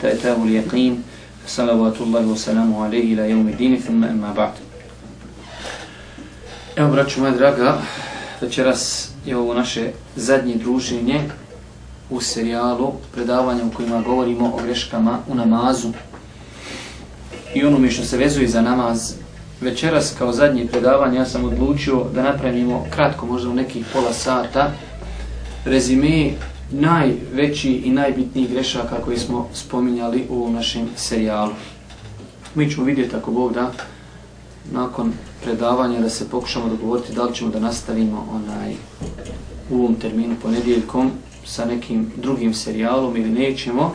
حتى أتاه اليقين صلوات الله وسلامه عليه إلى يوم الدين ثم أما بعد Evo, braću moja draga, večeras je ovo naše zadnje druženje u serijalu predavanja u kojima govorimo o greškama u namazu i onome što se vezuje za namaz. Večeras kao zadnje predavanje ja sam odlučio da napravimo kratko, možda u nekih pola sata, rezime najveći i najbitniji grešaka koji smo spominjali u našem serijalu. Mi ćemo vidjeti ako Bog da nakon predavanja da se pokušamo dogovoriti da li ćemo da nastavimo onaj u ovom terminu ponedjeljkom sa nekim drugim serijalom ili nećemo.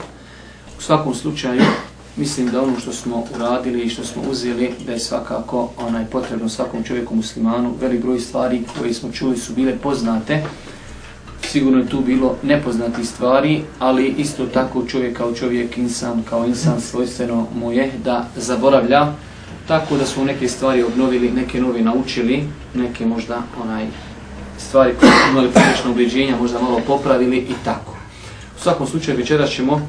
U svakom slučaju mislim da ono što smo uradili i što smo uzeli da je svakako onaj potrebno svakom čovjeku muslimanu. Velik broj stvari koje smo čuli su bile poznate. Sigurno je tu bilo nepoznati stvari, ali isto tako čovjek kao čovjek, insan kao insan svojstveno mu je da zaboravlja tako da smo neke stvari obnovili, neke nove naučili, neke možda onaj stvari koje su imali pogrešno ubeđenja, možda malo popravili i tako. U svakom slučaju večera ćemo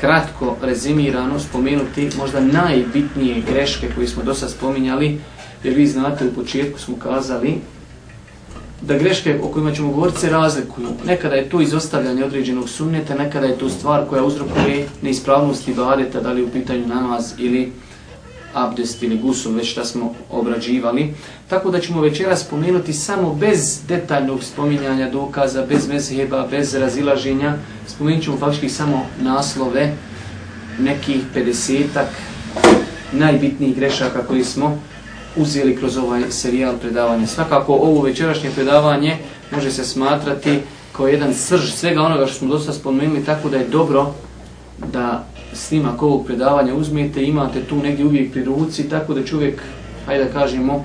kratko rezimirano spomenuti možda najbitnije greške koje smo do sad spominjali, jer vi znate u početku smo kazali da greške o kojima ćemo govoriti se razlikuju. Nekada je to izostavljanje određenog sunneta, nekada je to stvar koja uzrokuje neispravnosti badeta, da li u pitanju namaz ili abdest ili gusul, već šta smo obrađivali. Tako da ćemo večera spomenuti samo bez detaljnog spominjanja dokaza, bez mezheba, bez razilaženja. Spomenut ćemo faktički samo naslove nekih 50-ak najbitnijih grešaka koji smo uzeli kroz ovaj serijal predavanja. Svakako ovo večerašnje predavanje može se smatrati kao jedan srž svega onoga što smo dosta spomenuli, tako da je dobro da snimak ovog predavanja uzmete, imate tu negdje uvijek pri ruci, tako da čovjek, hajde da kažemo,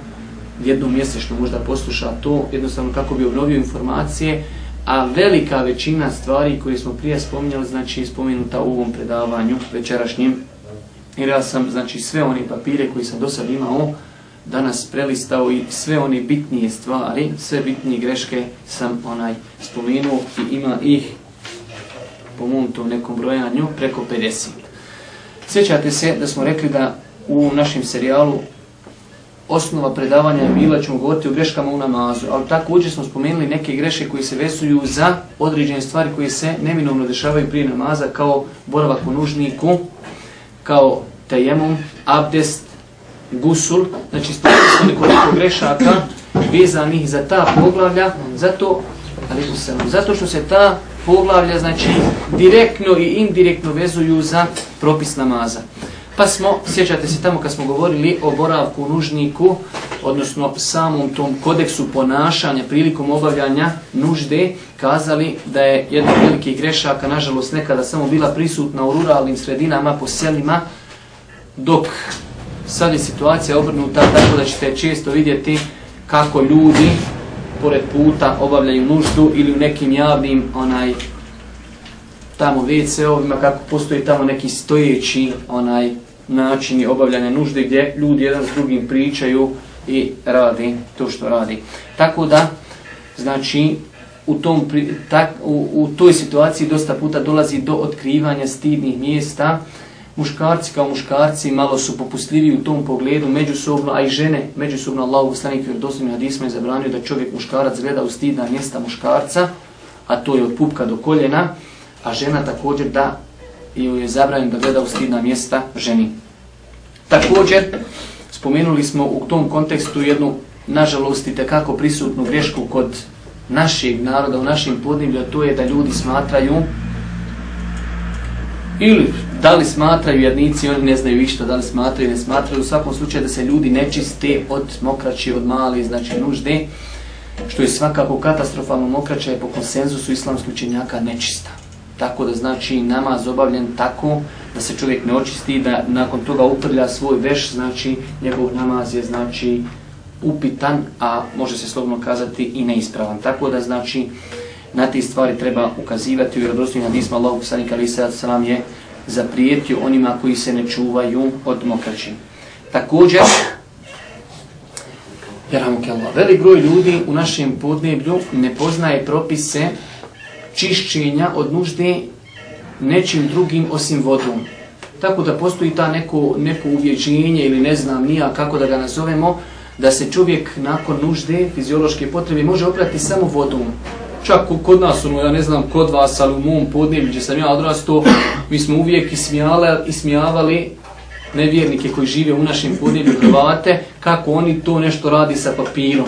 jednom mjesečno možda posluša to, jednostavno kako bi obnovio informacije, a velika većina stvari koje smo prije spominjali, znači spomenuta u ovom predavanju večerašnjim, jer ja sam, znači, sve one papire koji sam do sad imao, danas prelistao i sve one bitnije stvari, sve bitnije greške sam onaj spomenuo i ima ih po mom tom nekom brojanju preko 50. Sjećate se da smo rekli da u našem serijalu osnova predavanja je bila, ćemo govoriti o greškama u namazu, ali također smo spomenuli neke greške koji se vesuju za određene stvari koje se neminovno dešavaju prije namaza, kao boravak u nužniku, kao tajemum, abdest, gusul, znači spomenuli smo nekoliko grešaka vezanih za ta poglavlja, zato, ali zato što se ta poglavlja, znači direktno i indirektno vezuju za propis namaza. Pa smo, sjećate se tamo kad smo govorili o boravku nužniku, odnosno samom tom kodeksu ponašanja prilikom obavljanja nužde, kazali da je jedna veliki grešaka, nažalost nekada samo bila prisutna u ruralnim sredinama, po selima, dok sad je situacija obrnuta, tako da ćete često vidjeti kako ljudi pored puta obavljaju nuždu ili u nekim javnim onaj tamo WC-ovima kako postoji tamo neki stojeći onaj načini obavljanja nužde gdje ljudi jedan s drugim pričaju i radi to što radi. Tako da, znači, u, tom, tak, u, u toj situaciji dosta puta dolazi do otkrivanja stidnih mjesta, muškarci kao muškarci malo su popustljivi u tom pogledu međusobno, a i žene međusobno Allahu poslanik jer doslovno hadisma je zabranio da čovjek muškarac gleda u stidna mjesta muškarca, a to je od pupka do koljena, a žena također da ju je zabranjeno da gleda u stidna mjesta ženi. Također, spomenuli smo u tom kontekstu jednu, nažalost, i tekako prisutnu grešku kod našeg naroda, u našim podniblju, to je da ljudi smatraju ili da li smatraju jednici, oni ne znaju išta, da li smatraju, ne smatraju, u svakom slučaju da se ljudi nečiste od mokraće, od mali, znači nužde, što je svakako katastrofalno mokraća je po konsenzusu islamskih učenjaka nečista. Tako da znači namaz obavljen tako da se čovjek ne očisti, da nakon toga uprlja svoj veš, znači njegov namaz je znači upitan, a može se slobno kazati i neispravan. Tako da znači na te stvari treba ukazivati u vjerodostojnim hadisma Allahu poslanik ali sallam je zaprijetio onima koji se ne čuvaju od mokraći. Također, velik broj ljudi u našem podneblju ne poznaje propise čišćenja od nužde nečim drugim osim vodom. Tako da postoji ta neko, neko uvjeđenje ili ne znam nija kako da ga nazovemo, da se čovjek nakon nužde, fiziološke potrebe, može oprati samo vodom. Čak kod nas, ono, ja ne znam kod vas, ali u mom podneblju gdje sam ja odrasto, mi smo uvijek ismijali, ismijavali nevjernike koji žive u našim podneblju Hrvate, kako oni to nešto radi sa papirom.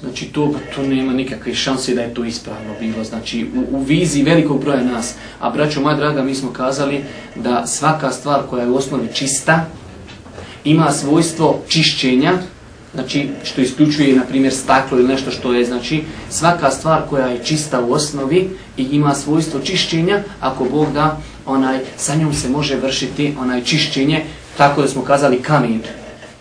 Znači to, to nema nikakve šanse da je to ispravno bilo, znači u, u viziji velikog broja nas. A braćo moja draga, mi smo kazali da svaka stvar koja je u osnovi čista, ima svojstvo čišćenja, znači što isključuje na primjer staklo ili nešto što je znači svaka stvar koja je čista u osnovi i ima svojstvo čišćenja ako Bog da onaj sa njom se može vršiti onaj čišćenje tako da smo kazali kamen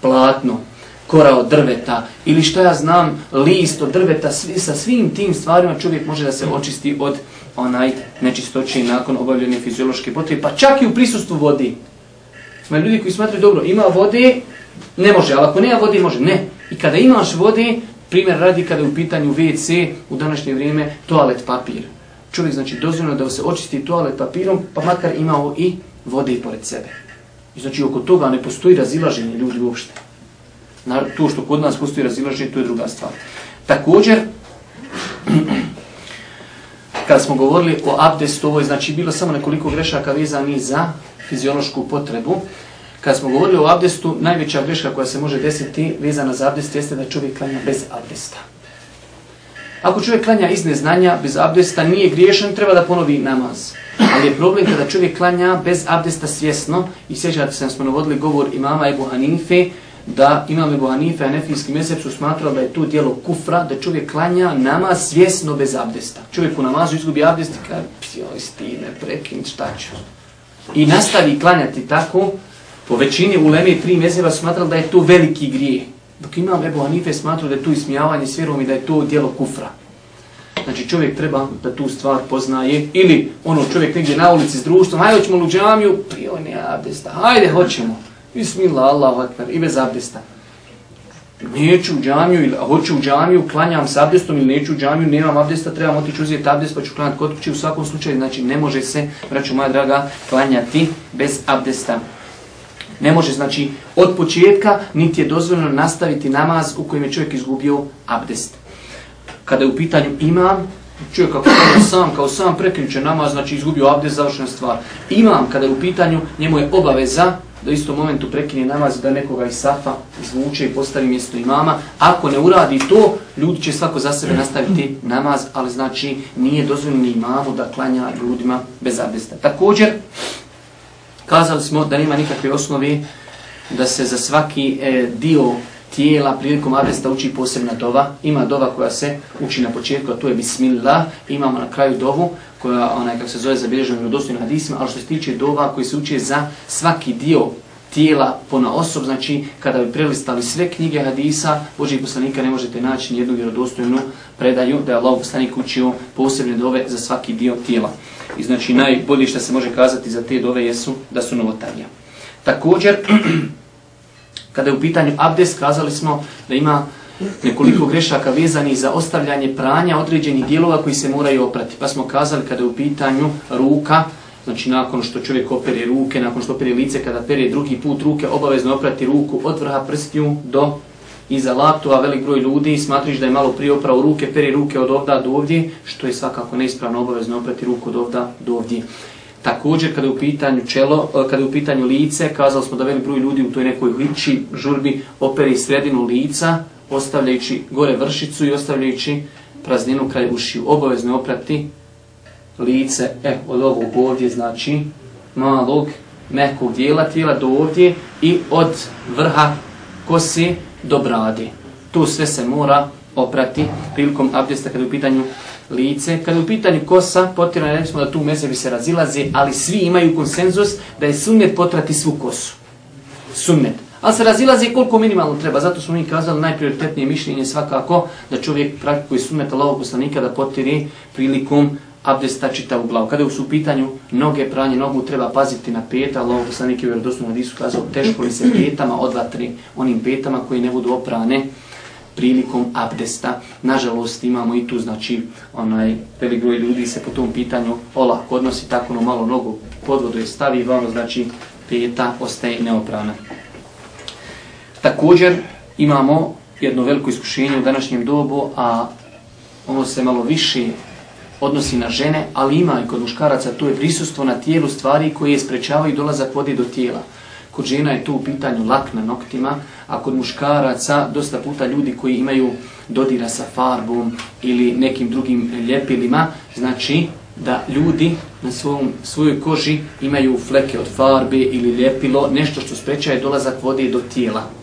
platno kora od drveta ili što ja znam list od drveta svi, sa svim tim stvarima čovjek može da se očisti od onaj nečistoći nakon obavljene fiziološke potrebe pa čak i u prisustvu vodi ima ljudi koji smatraju dobro ima vode Ne može, ali ako nema vode, može. Ne. I kada imaš vode, primjer radi kada je u pitanju WC, u današnje vrijeme, toalet papir. Čovjek znači dozvoljeno da se očisti toalet papirom, pa makar imao i vode pored sebe. I znači oko toga ne postoji razilaženje ljudi uopšte. Na to što kod nas postoji razilaženje, to je druga stvar. Također, kada smo govorili o abdestu, ovo je znači bilo samo nekoliko grešaka vezani za fiziološku potrebu. Kad smo govorili o abdestu, najveća greška koja se može desiti vezana za abdest jeste da čovjek klanja bez abdesta. Ako čovjek klanja iz neznanja, bez abdesta, nije griješan, treba da ponovi namaz. Ali je problem kada čovjek klanja bez abdesta svjesno, i sjećate se, smo navodili govor imama Ebu Hanife, da imam Ebu Hanife, a nefijski mjesec su smatrali da je to dijelo kufra, da čovjek klanja namaz svjesno bez abdesta. Čovjek u namazu izgubi abdest i kaže, joj, ovaj stine, prekin, šta ću? I nastavi klanjati tako, Po većini uleme tri mezeva smatrali da je to veliki grije. Dok imam Ebu Hanife smatrao da je to ismijavanje s vjerom i da je to dijelo kufra. Znači čovjek treba da tu stvar poznaje. Ili ono čovjek negdje na ulici s društvom, hajde hoćemo u džamiju, prio ne abdesta, hajde hoćemo. Bismillah, Allahu akbar, i bez abdesta. Neću u džamiju, ili hoću u džamiju, klanjam s abdestom ili neću u džamiju, nemam abdesta, trebam otići uzeti abdest pa ću klanjati kod kući. U svakom slučaju, znači ne može se, braću moja draga, klanjati bez abdesta. Ne može, znači, od početka niti je dozvoljeno nastaviti namaz u kojem je čovjek izgubio abdest. Kada je u pitanju imam, čovjek ako je sam, kao sam prekinče namaz, znači izgubio abdest, završena stvar. Imam, kada je u pitanju, njemu je obaveza da isto momentu prekine namaz da nekoga iz safa izvuče i postavi mjesto imama. Ako ne uradi to, ljudi će svako za sebe nastaviti namaz, ali znači nije dozvoljeno imamu da klanja ljudima bez abdesta. Također, Kazali smo da nema nikakve osnovi da se za svaki e, dio tijela prilikom abdesta uči posebna dova. Ima dova koja se uči na početku, a to je Bismillah. Imamo na kraju dovu koja, onaj, kako se zove, zabilježena u dostojnim hadisima, ali što se tiče dova koji se uči za svaki dio tijela pona osob, znači kada bi prelistali sve knjige hadisa, Božih poslanika ne možete naći nijednu vjerodostojnu predaju da je Allah poslanik učio posebne dove za svaki dio tijela. I znači najbolje što se može kazati za te dove jesu da su novotarija. Također, kada je u pitanju abdes, kazali smo da ima nekoliko grešaka vezani za ostavljanje pranja određenih dijelova koji se moraju oprati. Pa smo kazali kada je u pitanju ruka, znači nakon što čovjek opere ruke, nakon što opere lice, kada pere drugi put ruke, obavezno oprati ruku od vrha prstiju do iza laktu, a velik broj ljudi smatriš da je malo prije oprao ruke, peri ruke od ovda do ovdje, što je svakako neispravno obavezno oprati ruku od ovda do ovdje. Također, kada je u pitanju čelo, e, kada je u pitanju lice, kazali smo da velik broj ljudi u toj nekoj liči žurbi operi sredinu lica, ostavljajući gore vršicu i ostavljajući prazninu kraj ušiju. Obavezno oprati lice, e, od ovog ovdje, znači malog, mekog dijela tijela do ovdje i od vrha kose do brade. Tu sve se mora oprati prilikom abdesta kada je u pitanju lice. Kada je u pitanju kosa, potrebno je da tu mesebi se razilaze, ali svi imaju konsenzus da je sunnet potrati svu kosu. Sunnet. Ali se razilazi koliko minimalno treba. Zato smo mi kazali najprioritetnije mišljenje svakako da čovjek praktikuje sunnet Allahog poslanika da potiri prilikom abdesta čita u glavu. Kada su u pitanju noge, pranje nogu, treba paziti na peta, ali ovo poslanik je u vjerodosnom hadisu kazao, teško li se petama odvatri onim petama koji ne budu oprane prilikom abdesta. Nažalost imamo i tu znači onaj velik broj ljudi se po tom pitanju olako odnosi tako no malo nogu pod vodu je stavi vamo znači peta ostaje neoprana. Također imamo jedno veliko iskušenje u današnjem dobu, a ono se malo više odnosi na žene, ali ima i kod muškaraca, to je prisustvo na tijelu stvari koje sprečavaju dolazak vode do tijela. Kod žena je to u pitanju lak na noktima, a kod muškaraca dosta puta ljudi koji imaju dodira sa farbom ili nekim drugim ljepilima, znači da ljudi na svom, svojoj koži imaju fleke od farbe ili ljepilo, nešto što sprečava dolazak vode do tijela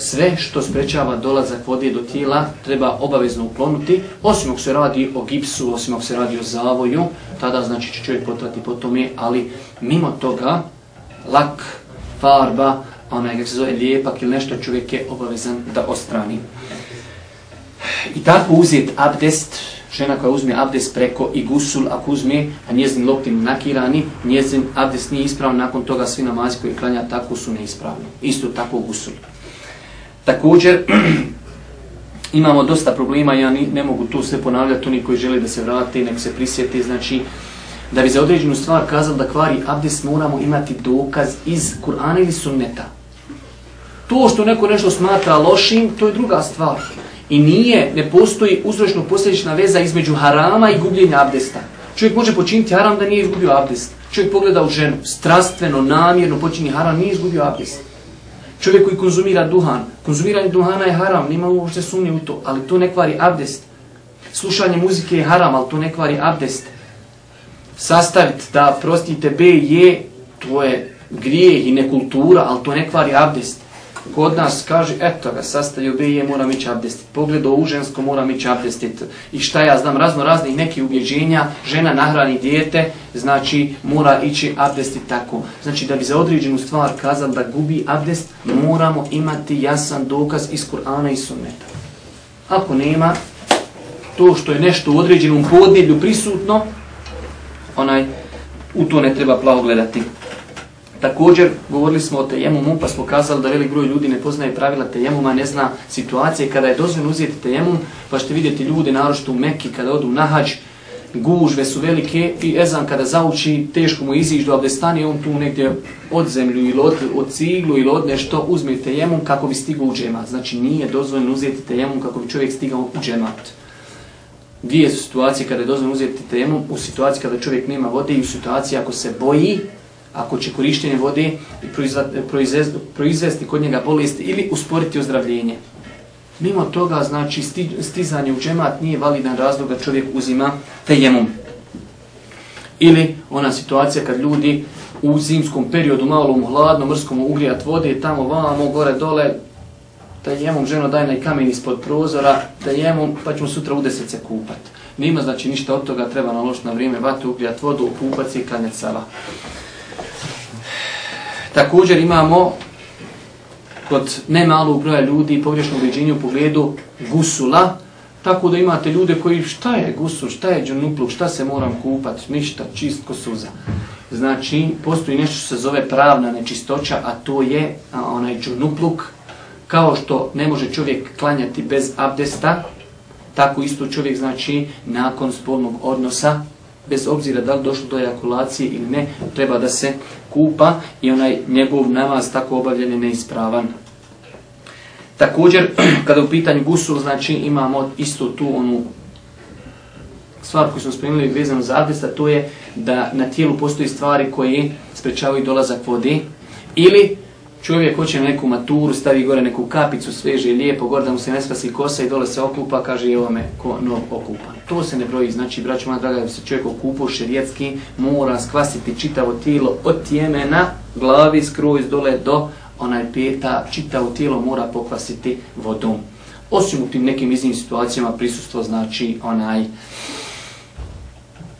sve što sprečava dolazak vode do tijela treba obavezno uklonuti, osim ako se radi o gipsu, osim ako se radi o zavoju, tada znači će čovjek potrati po tome, ali mimo toga, lak, farba, onaj kako se zove lijepak ili nešto čovjek je obavezan da ostrani. I tako uzet abdest, žena koja uzme abdest preko i gusul, ako uzme, a njezin loptin nakirani, njezin abdest nije ispravan, nakon toga svi namazi koji klanja tako su neispravni. Isto tako gusul. Također, imamo dosta problema, ja ni, ne mogu tu sve ponavljati, oni koji žele da se vrate, nek se prisjeti, znači, da bi za određenu stvar kazali da kvari abdest, moramo imati dokaz iz Kur'ana ili sunneta. To što neko nešto smatra lošim, to je druga stvar. I nije, ne postoji uzročno posljedična veza između harama i gubljenja abdesta. Čovjek može počiniti haram da nije izgubio abdest. Čovjek pogleda u ženu, strastveno, namjerno počini haram, nije izgubio abdest. Čovjek koji konzumira duhan, konzumiranje duhana je haram, nima uopšte sumnje u to, ali to ne kvari abdest. Slušanje muzike je haram, ali to ne kvari abdest. Sastaviti da prostite B i je, to je grijeh i nekultura, ali to ne kvari abdest kod nas kaže, eto ga, sastavio je, moram ići abdestit. Pogledao u žensko, moram ići abdestit. I šta ja znam, razno raznih neki ubjeđenja, žena nahrani dijete, znači mora ići abdestit tako. Znači da bi za određenu stvar kazali da gubi abdest, moramo imati jasan dokaz iz Kur'ana i Sunneta. Ako nema, to što je nešto u određenom podneblju prisutno, onaj, u to ne treba plavo gledati. Također, govorili smo o tejemumu, pa smo kazali da velik broj ljudi ne poznaje pravila tejemuma, ne zna situacije kada je dozvoljeno uzeti tejemum, pa ćete vidjeti ljude, narošto u Mekki, kada odu na hađ, gužve su velike i Ezan kada zauči, teško mu izići do abdestani, on tu negdje od zemlju ili od, od ciglu ili od nešto uzme tejemum kako bi stigao u džemat. Znači nije dozvoljeno uzeti tejemum kako bi čovjek stigao u džemat. Dvije su situacije kada je dozvoljeno uzeti tejemum, u situaciji kada čovjek nema vode i u situaciji ako se boji ako će korištenje vode proizvesti kod njega bolest ili usporiti ozdravljenje. Mimo toga, znači, stizanje u džemat nije validan razlog da čovjek uzima tejemom. Ili ona situacija kad ljudi u zimskom periodu, malom, hladnom, mrskom, ugrijat vode, tamo, vamo, gore, dole, tejemum, ženo, daj na kamen ispod prozora, tejemum, pa ćemo sutra u deset se kupat. Nima, znači, ništa od toga, treba naložiti na vrijeme, vatu, ugrijat vodu, kupat se i klanjati sala. Također imamo kod nemalog broja ljudi pogrešno ubeđenje u pogledu gusula, tako da imate ljude koji šta je gusul, šta je džunupluk, šta se moram kupati, ništa, čist ko suza. Znači, postoji nešto što se zove pravna nečistoća, a to je a, onaj džunupluk, kao što ne može čovjek klanjati bez abdesta, tako isto čovjek znači nakon spolnog odnosa bez obzira da li došlo do ejakulacije ili ne, treba da se kupa i onaj njegov namaz tako obavljen je neispravan. Također, kada u pitanju gusul, znači imamo isto tu onu stvar koju smo spremili vezano za abdesta, to je da na tijelu postoji stvari koje sprečavaju dolazak vode ili čovjek hoće na neku maturu, stavi gore neku kapicu, sveže i lijepo, gore da mu se ne spasi kosa i dole se okupa, kaže evo me ko nov okupan. To se ne broji, znači, braću moja draga, da se čovjek okupu šerijetski, mora skvasiti čitavo tijelo od tijemena, glavi, skroz dole do onaj peta, čitavo tijelo mora pokvasiti vodom. Osim u tim nekim iznim situacijama prisustvo znači onaj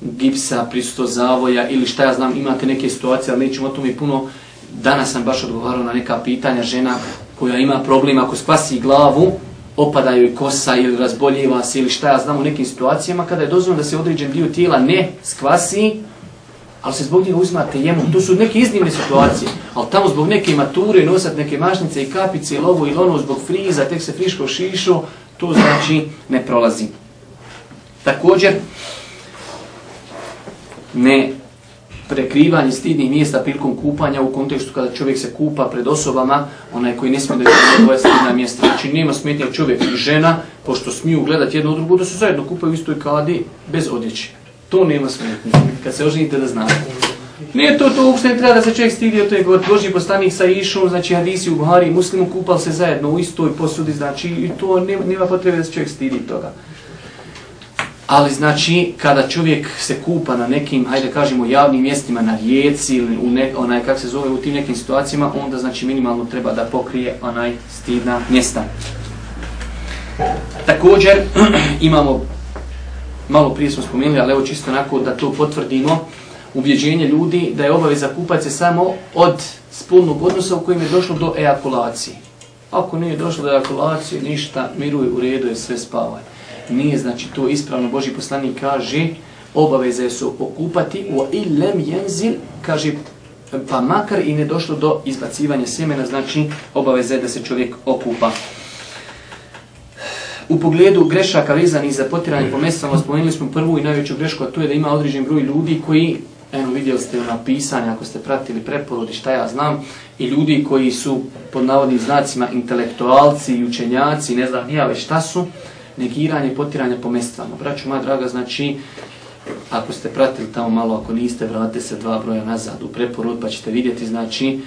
gipsa, prisustvo zavoja ili šta ja znam, imate neke situacije, ali nećemo o tome puno danas sam baš odgovarao na neka pitanja žena koja ima problem ako spasi glavu, opadaju joj kosa ili razboljeva se ili šta ja znam u nekim situacijama, kada je dozvoljeno da se određen dio tijela ne skvasi, ali se zbog njega uzmate jemu. To su neke iznimne situacije, ali tamo zbog neke mature, nosat neke mašnice i kapice, i lovo i ono zbog friza, tek se friško šišo, to znači ne prolazi. Također, ne prekrivanje stidnih mjesta prilikom kupanja u kontekstu kada čovjek se kupa pred osobama, onaj koji ne smije da je svoje stidna mjesta. Znači nema smetnja čovjek i žena, pošto smiju gledati jedno drugu, da se zajedno kupaju u istoj kadi bez odjeće. To nema smetnja. Kad se oženite da znate. Nije to, to uopšte ne treba da se čovjek stidio, to je god Boži postanik sa Išom, znači hadisi u Buhari i muslimu kupali se zajedno u istoj posudi, znači i to nema, nema potrebe da se čovjek stidi toga. Ali znači, kada čovjek se kupa na nekim, hajde kažemo, javnim mjestima, na rijeci ili u ne, onaj, kak se zove, u tim nekim situacijama, onda znači minimalno treba da pokrije onaj stidna mjesta. Također, imamo, malo prije smo spomenuli, ali evo čisto onako da to potvrdimo, ubjeđenje ljudi da je obaveza kupati se samo od spolnog odnosa u kojem je došlo do ejakulacije. Ako nije došlo do ejakulacije, ništa, miruj, u redu, je sve spavanje nije znači to ispravno. Boži poslanik kaže obaveze su okupati u ilem jenzil kaže pa makar i ne došlo do izbacivanja sjemena znači obaveze da se čovjek okupa. U pogledu grešaka vezanih za potiranje po mjesecama, spomenuli smo prvu i najveću grešku, a to je da ima određen broj ljudi koji, eno vidjeli ste na pisanje, ako ste pratili preporodi, šta ja znam, i ljudi koji su pod navodnim znacima intelektualci i učenjaci, ne znam nija već šta su, negiranje potiranje po mestvama. Braću moja draga, znači, ako ste pratili tamo malo, ako niste, vratite se dva broja nazad u preporod, pa ćete vidjeti, znači,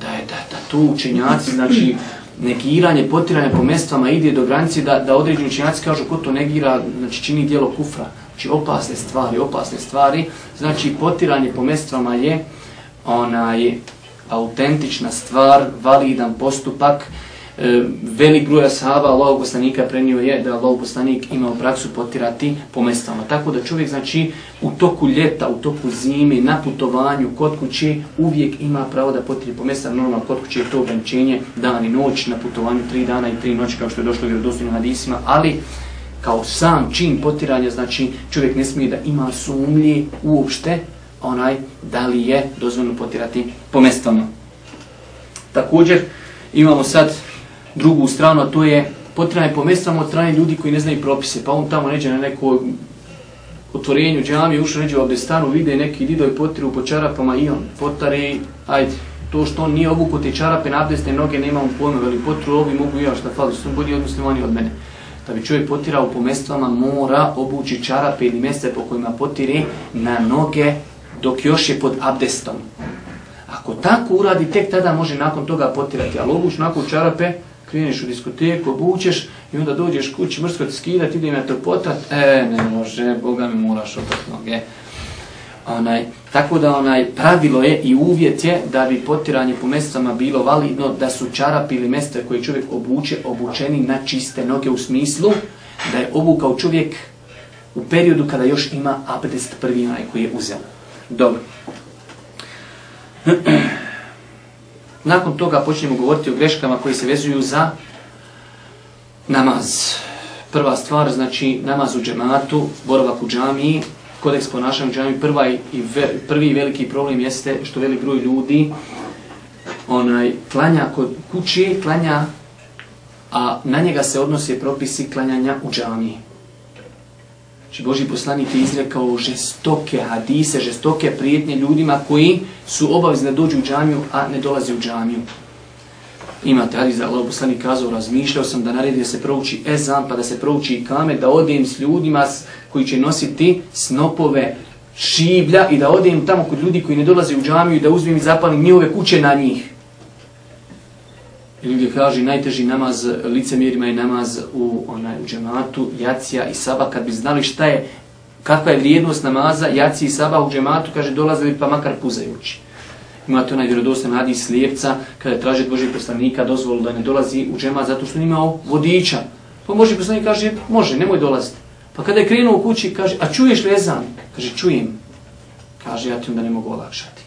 da je da, da tu učenjaci, znači, negiranje potiranje po mestvama ide do granice da, da određeni učenjaci kažu ko to negira, znači čini dijelo kufra. Znači opasne stvari, opasne stvari. Znači potiranje po mestvama je onaj autentična stvar, validan postupak, E, velik broj ashaba Allahog poslanika prenio je da Allahog poslanik imao praksu potirati po mestama. Tako da čovjek znači u toku ljeta, u toku zime, na putovanju, kod kuće uvijek ima pravo da potiri po mestama. Normalno kod kuće je to ograničenje dan i noć, na putovanju tri dana i tri noći kao što je došlo u vjerodostojnim hadisima, ali kao sam čin potiranja, znači čovjek ne smije da ima sumlje uopšte onaj da li je dozvoljno potirati po mestama. Također imamo sad drugu stranu, a to je potrajanje po mestama od strane ljudi koji ne znaju propise. Pa on tamo neđe na neko otvorenju džamije, ušao neđe u abdestanu, vide neki dido i potiru po čarapama i on potari, ajde, to što on nije obuko te čarape na abdestne noge, nema on pojma, veli potru ovi mogu ja šta fali, su bolji od muslimani od mene. Da bi čovjek potirao po mestvama, mora obući čarape ili mjeste po kojima potire na noge dok još je pod abdestom. Ako tako uradi, tek tada može nakon toga potirati, ali obući nakon čarape, kreneš u diskoteku, obučeš i onda dođeš kući, mrsko ti skidat, ide me to potat, e, ne može, Boga mi moraš opat noge. Onaj, tako da onaj pravilo je i uvjet je da bi potiranje po mestama bilo validno da su čarapi ili mesta koje čovjek obuče obučeni na čiste noge u smislu da je obukao čovjek u periodu kada još ima abdest prvi onaj koji je uzeo. Dobro. Nakon toga počnemo govoriti o greškama koje se vezuju za namaz. Prva stvar, znači namaz u džematu, boravak u džamiji, kodeks ponašanja u džamiji, prva i ve, prvi veliki problem jeste što velik broj ljudi onaj klanja kod kući, klanja, a na njega se odnose propisi klanjanja u džamiji. Znači Boži poslanik je izrekao žestoke hadise, žestoke prijetnje ljudima koji su obavezni da dođu u džamiju, a ne dolaze u džamiju. Imate hadis da Allah poslanik kazao, razmišljao sam da naredi da se prouči ezan, pa da se prouči kame, da odem s ljudima koji će nositi snopove šiblja i da odem tamo kod ljudi koji ne dolaze u džamiju i da uzmem i zapalim njihove kuće na njih. Ili gdje kaže najteži namaz licemjerima je namaz u onaj u džematu, jacija i saba, kad bi znali šta je, kakva je vrijednost namaza, jacija i saba u džematu, kaže dolazili pa makar puzajući. Imate onaj vjerodostan hadis slijepca, kada traži Božih poslanika dozvolu da ne dolazi u džemat zato što nimao vodiča. Pa Božih poslanik kaže, može, nemoj dolaziti. Pa kada je krenuo u kući, kaže, a čuješ li ezan? Kaže, čujem. Kaže, ja ti onda ne mogu olakšati.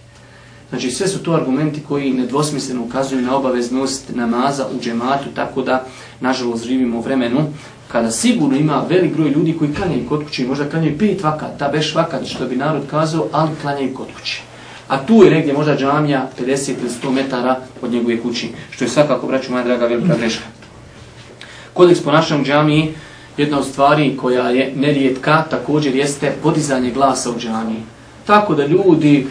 Znači sve su to argumenti koji nedvosmisleno ukazuju na obaveznost namaza u džematu, tako da nažalost živimo u vremenu kada sigurno ima velik broj ljudi koji klanjaju kod kuće, možda klanjaju pet vakata, beš vakat što bi narod kazao, ali klanjaju kod kuće. A tu je negdje možda džamija 50 ili 100 metara od njegove kući, što je svakako, braću moja draga, velika greška. Kodeks ponašanja u džamiji, jedna od stvari koja je nerijetka, također jeste podizanje glasa u džamiji. Tako da ljudi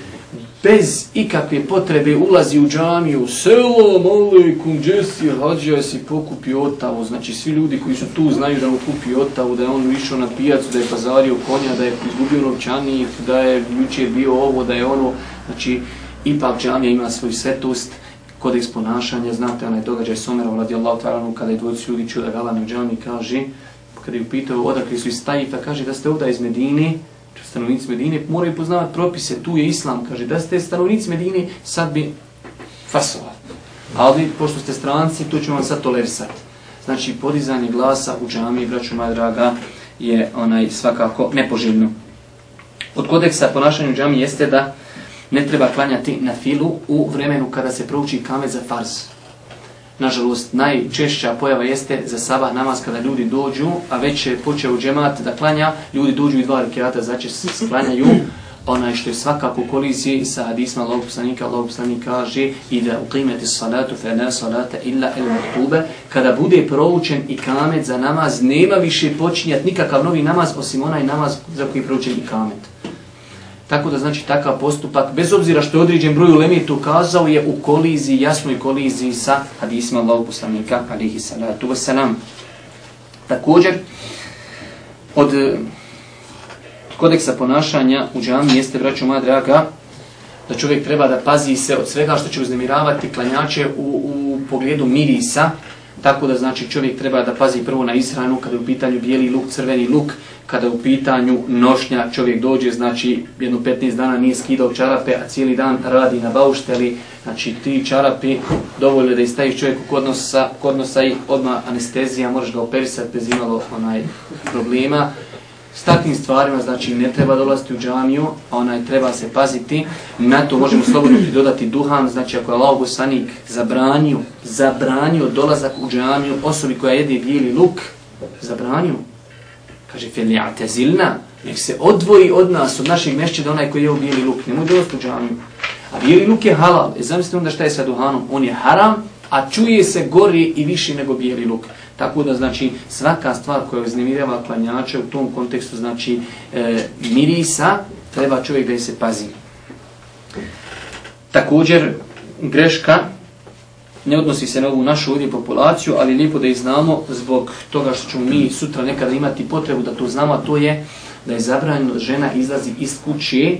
bez ikakve potrebe ulazi u džamiju, selo, gdje si hađa si pokupi otavu. Znači svi ljudi koji su tu znaju da mu kupi otavu, da je on išao na pijacu, da je pazario konja, da je izgubio novčanik, da je jučer bio ovo, da je ono. Znači, ipak džamija ima svoju svetost, kodeks ponašanja, znate onaj događaj Somera u radijallahu ta'ala, kada je dvojicu ljudi čuo da u džamiji, kaže, kada je upitao odakle su iz Tajifa, kaže da ste ovdje iz Medine, stanovnici Medine, moraju poznavati propise, tu je Islam, kaže, da ste stanovnici Medine, sad bi fasovat. Ali, pošto ste stranci, to ćemo vam sad tolerisati. Znači, podizanje glasa u džami, braću moja draga, je onaj svakako nepoželjno. Od kodeksa ponašanja u džami jeste da ne treba klanjati na filu u vremenu kada se prouči kamet za farz. Nažalost, najčešća pojava jeste za sabah namaz kada ljudi dođu, a već je počeo džemat da klanja, ljudi dođu i dva rekiata znači se klanjaju, onaj što je svakako u koliziji sa hadisma Allahog poslanika, Allahog poslanik kaže i da uqimeti salatu fe ne salata illa el maktube, kada bude proučen i kamet za namaz, nema više počinjati nikakav novi namaz osim onaj namaz za koji je proučen i kamet. Tako da znači takav postupak, bez obzira što je određen broj u to kazao, je u koliziji, jasnoj koliziji sa hadisima Allahog poslanika, alihi salatu wasalam. Također, eh, od kodeksa ponašanja u džami jeste, braću moja draga, da čovjek treba da pazi se od svega što će uznemiravati klanjače u, u pogledu mirisa, tako da znači čovjek treba da pazi prvo na ishranu, kada je u pitanju bijeli luk, crveni luk, kada u pitanju nošnja čovjek dođe, znači jedno 15 dana nije skidao čarape, a cijeli dan radi na baušteli, znači ti čarapi dovoljno da istaviš čovjeku kod nosa, kod nosa i odmah anestezija, možeš ga operisati bez imalo onaj problema. S takvim stvarima, znači ne treba dolaziti u džamiju, a onaj treba se paziti. Na to možemo slobodno dodati duhan, znači ako je Allah Bosanik zabranio, zabranio dolazak u džamiju osobi koja jede bijeli luk, zabranio, Kaže, felijate zilna, nek se odvoji od nas, od našeg mešćeda, onaj koji je u bijeli luk. Nemoj dolaziti u džamiju. A bijeli luk je halal. E, zamislite onda šta je sa duhanom? On je haram, a čuje se gori i više nego bijeli luk. Tako da, znači, svaka stvar koja uznemirava klanjače u tom kontekstu, znači, e, mirisa, treba čovjek da je se pazi. Također, greška, ne odnosi se na ovu našu ovdje populaciju, ali lijepo da ih znamo zbog toga što ćemo mi sutra nekada imati potrebu da to znamo, a to je da je zabranjeno žena izlazi iz kuće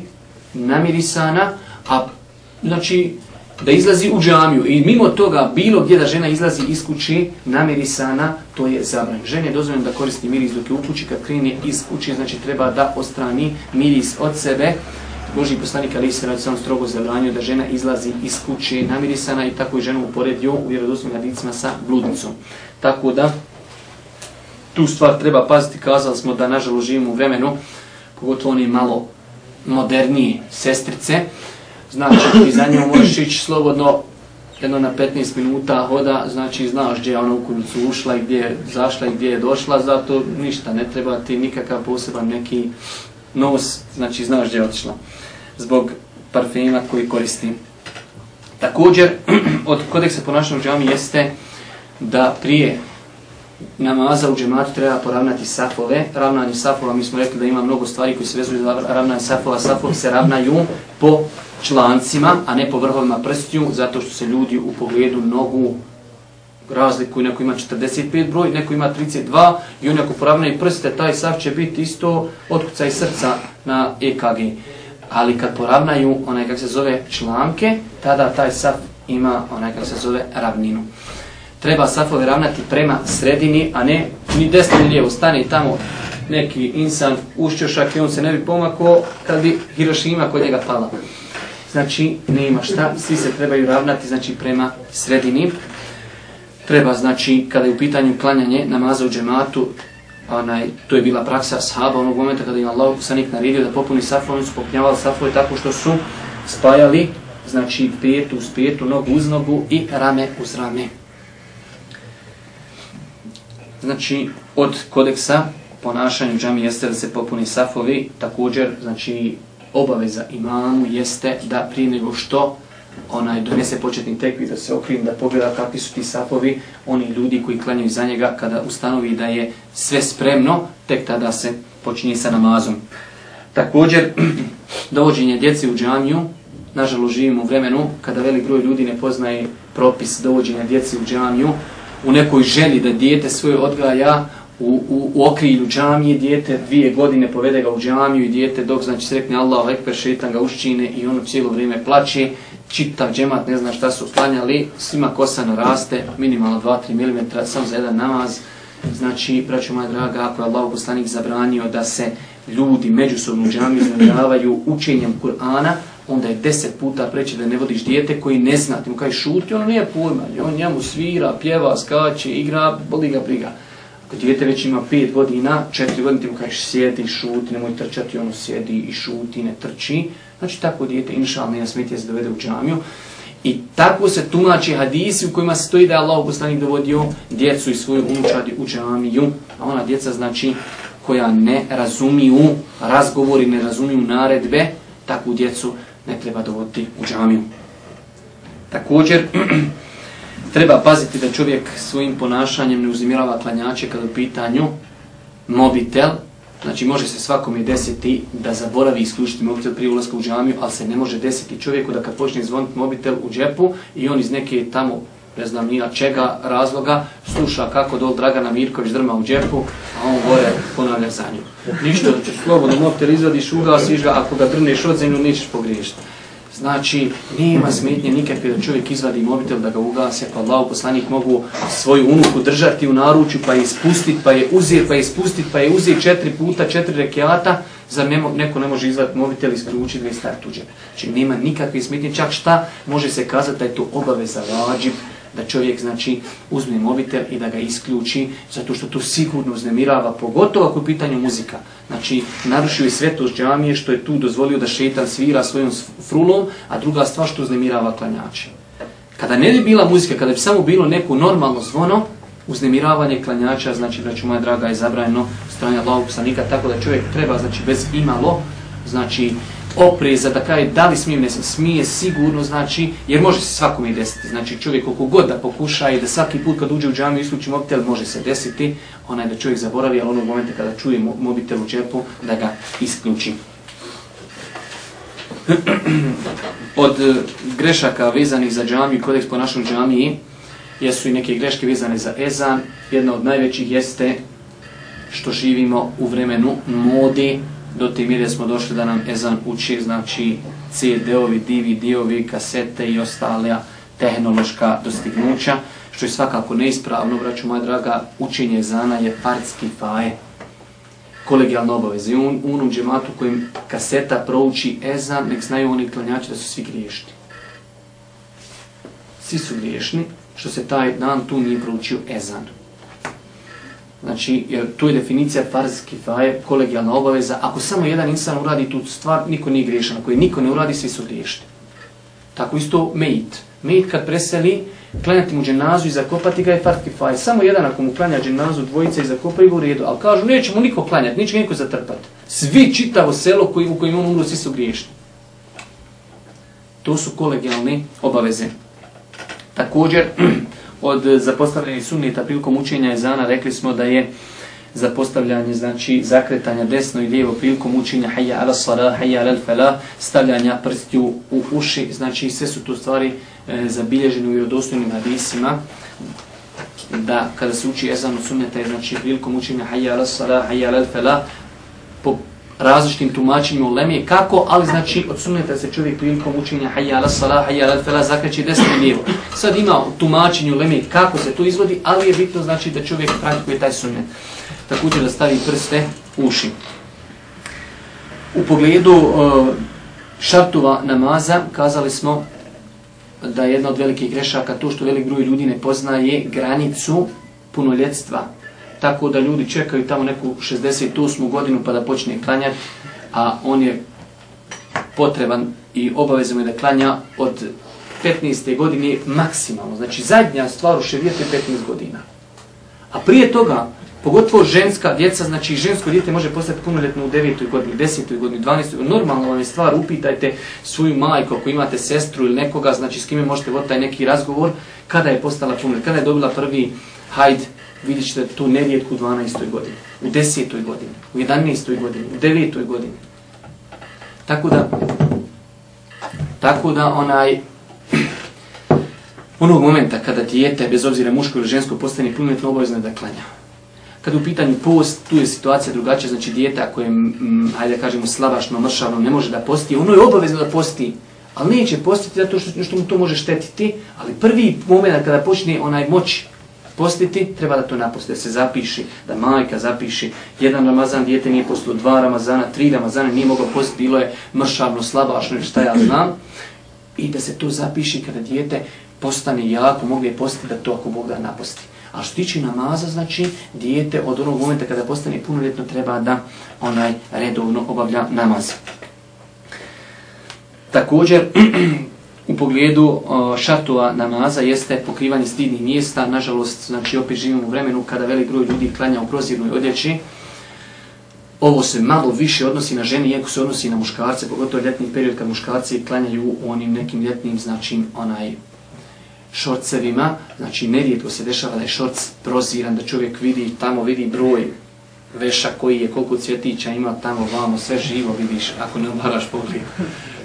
namirisana, a znači da izlazi u džamiju i mimo toga bilo gdje da žena izlazi iz kuće namirisana, to je zabranjeno. Žene je dozvoljeno da koristi miris dok je u kući, kad krene iz kuće, znači treba da ostrani miris od sebe, Boži poslanik Ali se radi sam strogo zabranio da žena izlazi iz kuće namirisana i tako je ženu uporedio u vjerodostojnim hadicima sa bludnicom. Tako da tu stvar treba paziti, kazali smo da nažalost živimo u vremenu, pogotovo oni malo modernije sestrice, znači ti za njom možeš ići slobodno jedno na 15 minuta hoda, znači znaš gdje je ona u kućicu ušla i gdje je zašla i gdje je došla, zato ništa, ne treba ti nikakav poseban neki nos, znači znaš gdje je otišla zbog parfema koji koristim. Također, od kodeksa ponašanja u džami jeste da prije namaza u džematu treba poravnati safove. Ravnanje safova, mi smo rekli da ima mnogo stvari koji se vezuju za ravnanje safova. Safovi se ravnaju po člancima, a ne po vrhovima prstiju, zato što se ljudi u pogledu nogu razlikuju. Neko ima 45 broj, neko ima 32 i on ako poravnaju prste, taj saf će biti isto otkucaj srca na EKG ali kad poravnaju onaj kak se zove članke, tada taj saf ima onaj kak se zove ravninu. Treba safove ravnati prema sredini, a ne ni desno ni lijevo. stani tamo neki insan ušćošak i on se ne bi pomako kad bi Hiroshima kod njega pala. Znači, nema šta, svi se trebaju ravnati znači prema sredini. Treba, znači, kada je u pitanju klanjanje namaza u džematu, onaj, to je bila praksa sahaba onog momenta kada je Allah sanik naredio da popuni safu, oni su popnjavali safove tako što su spajali znači petu uz petu, nogu uz nogu i rame uz rame. Znači, od kodeksa ponašanju džami jeste da se popuni safovi, također, znači, obaveza imamu jeste da prije nego što onaj donese početni tekvi, da se okrim, da pogleda kakvi su ti safovi, oni ljudi koji klanjaju za njega, kada ustanovi da je sve spremno, tek tada se počinje sa namazom. Također, dovođenje djece u džamiju, nažalost živimo u vremenu kada velik broj ljudi ne poznaje propis dovođenja djece u džamiju, u nekoj želi da dijete svoje odgaja u, u, u okrilju džamije, dijete dvije godine povede ga u džamiju i dijete dok znači srekne Allah ekber šetan ga uščine i ono cijelo vrijeme plaće, čitav džemat ne zna šta su klanjali, svima kosa naraste, minimalno 2-3 mm, samo za jedan namaz. Znači, braćo moja draga, ako je Allah poslanik zabranio da se ljudi međusobno u džamiju učenjem Kur'ana, onda je deset puta preći da ne vodiš dijete koji ne zna, ti mu kaj šuti, ono nije pojma, on njemu svira, pjeva, skače, igra, boli ga briga. Ako dijete već ima pet godina, četiri godine ti mu kažeš sjedi šuti, nemoj trčati, ono sjedi i šuti, ne trči. Znači tako dijete, inšal, ne smetje se dovede u džamiju. I tako se tumači hadisi u kojima se stoji da je Allah poslanik dovodio djecu i svoju unučadi u džamiju. A ona djeca znači koja ne razumiju razgovori, ne razumiju naredbe, takvu djecu ne treba dovoditi u džamiju. Također, treba paziti da čovjek svojim ponašanjem ne uzimirava klanjače kada u pitanju mobitel. Znači može se svakome desiti da zaboravi isključiti mobitel prije ulazka u džamiju, ali se ne može desiti čovjeku da kad počne zvoniti mobitel u džepu i on iz neke tamo ne znam nija čega razloga, sluša kako dol Dragana Mirković drma u džepu, a on gore ponavlja za nju. Ništa, ću slobodno mobitel izvadiš, ugasiš ga, ako ga drneš od zemlju, nećeš pogriješiti. Znači, nema smetnje nikakve da čovjek izvadi mobitel da ga ugase, pa Allah poslanik mogu svoju unuku držati u naručju, pa je ispustiti, pa je uzeti, pa je ispustiti, pa je uzeti četiri puta, četiri rekiata, za nemo, neko ne može izvati mobitel i isključiti da je u tuđe. Znači, nema nikakve smetnje, čak šta može se kazati da je to obaveza vađib, da čovjek znači uzme mobitel i da ga isključi zato što to sigurno uznemirava pogotovo ako je pitanje muzika. Znači narušio je svetost džamije što je tu dozvolio da šetan svira svojom frulom, a druga stvar što uznemirava klanjače. Kada ne bi bila muzika, kada bi samo bilo neko normalno zvono, uznemiravanje klanjača, znači braću moja draga je zabranjeno strane Allahog psanika, tako da čovjek treba znači bez imalo, znači opreza da kaže da li smijem, ne smije sigurno, znači, jer može se svakome desiti. Znači čovjek koliko god da pokuša i da svaki put kad uđe u džamiju isključi mobitel, može se desiti, onaj da čovjek zaboravi, ali onog momenta kada čuje mobitel u džepu, da ga isključi. Od e, grešaka vezanih za džamiju, kodeks po našoj džamiji, jesu i neke greške vezane za ezan. Jedna od najvećih jeste što živimo u vremenu modi, do te mire smo došli da nam ezan uči, znači CD-ovi, DVD-ovi, kasete i ostale tehnološka dostignuća, što je svakako neispravno, braću moja draga, učenje ezana je partski faje, kolegijalna obaveza. I un, unom džematu kojim kaseta prouči ezan, nek znaju oni klanjači da su svi griješni. Svi su griješni, što se taj dan tu nije proučio ezan. Znači, jer tu je definicija farz kifaje, kolegijalna obaveza. Ako samo jedan insan uradi tu stvar, niko nije griješan. Ako je niko ne uradi, svi su griješni. Tako isto mejit. Mejit kad preseli, klanjati mu dženazu i zakopati ga je farz kifaje. Samo jedan ako mu klanja dženazu dvojica i zakopaju ga u redu. Ali kažu, neće mu niko klanjati, neće niko zatrpati. Svi čitavo selo koji, u kojim on umro, svi su griješni. To su kolegijalne obaveze. Također, od zapostavljenih sunnita prilikom učenja ezana rekli smo da je zapostavljanje, znači zakretanja desno i lijevo prilikom učenja hayya ala salah, hayya ala falah, stavljanja prstiju u uši, znači sve su to stvari e, zabilježene u vjerodostojnim hadisima da kada se uči ezan od sunneta je znači prilikom učenja hayya ala salah, hayya ala falah po različitim tumačenjima u Lemije, kako, ali znači od sunneta se čovjek prilikom učenja hayya ala salah, hayya ala falah zakreće desno i lijevo. Sad ima tumačenje tumačenju Lemije kako se to izvodi, ali je bitno znači da čovjek praktikuje taj sunnet. Također da stavi prste u uši. U pogledu uh, šartova namaza kazali smo da je jedna od velikih grešaka to što velik broj ljudi ne poznaje granicu punoljetstva tako da ljudi čekaju tamo neku 68. godinu pa da počne klanjati, a on je potreban i obavezno je da klanja od 15. godine maksimalno. Znači zadnja stvar u šerijetu je 15 godina. A prije toga, pogotovo ženska djeca, znači žensko djete može postati punoljetno u 9. godini, 10. godini, 12. godini. Normalno vam je stvar, upitajte svoju majku ako imate sestru ili nekoga, znači s kime možete voditi taj neki razgovor, kada je postala punoljetna, kada je dobila prvi hajd, vidjet ćete tu nerijetku u 12. godini, u 10. godini, u 11. godini, u 9. godini. Tako da, tako da onaj, onog momenta kada dijete, bez obzira muško ili žensko, postane punoljetno obavezno da klanja. Kada u pitanju post, tu je situacija drugačija, znači dijete ako je, mm, hajde da kažemo, slabašno, mršavno, ne može da posti, ono je obavezno da posti, ali neće postiti zato što, što mu to može štetiti, ali prvi moment kada počne onaj moć postiti, treba da to naposti, da se zapiši, da majka zapiši, jedan Ramazan, dijete nije postilo, dva Ramazana, tri Ramazana, nije mogao postiti, bilo je mršavno, slabašno, šta ja znam, i da se to zapiši kada dijete postane jako, mogli je postiti da to ako Bog da naposti. A što tiče namaza, znači, dijete od onog momenta kada postane punoljetno treba da onaj redovno obavlja namaz. Također, u pogledu uh, šartova namaza jeste pokrivanje stidnih mjesta. Nažalost, znači, opet živimo u vremenu kada velik broj ljudi klanja u prozirnoj odjeći. Ovo se malo više odnosi na žene, iako se odnosi na muškarce, pogotovo ljetni period kad muškarci klanjaju u onim nekim ljetnim, znači, onaj šorcevima, znači nerijetko se dešava da je šorc proziran, da čovjek vidi, tamo vidi broj veša koji je, koliko cvjetića ima tamo, vamo, sve živo vidiš ako ne obaraš pogled.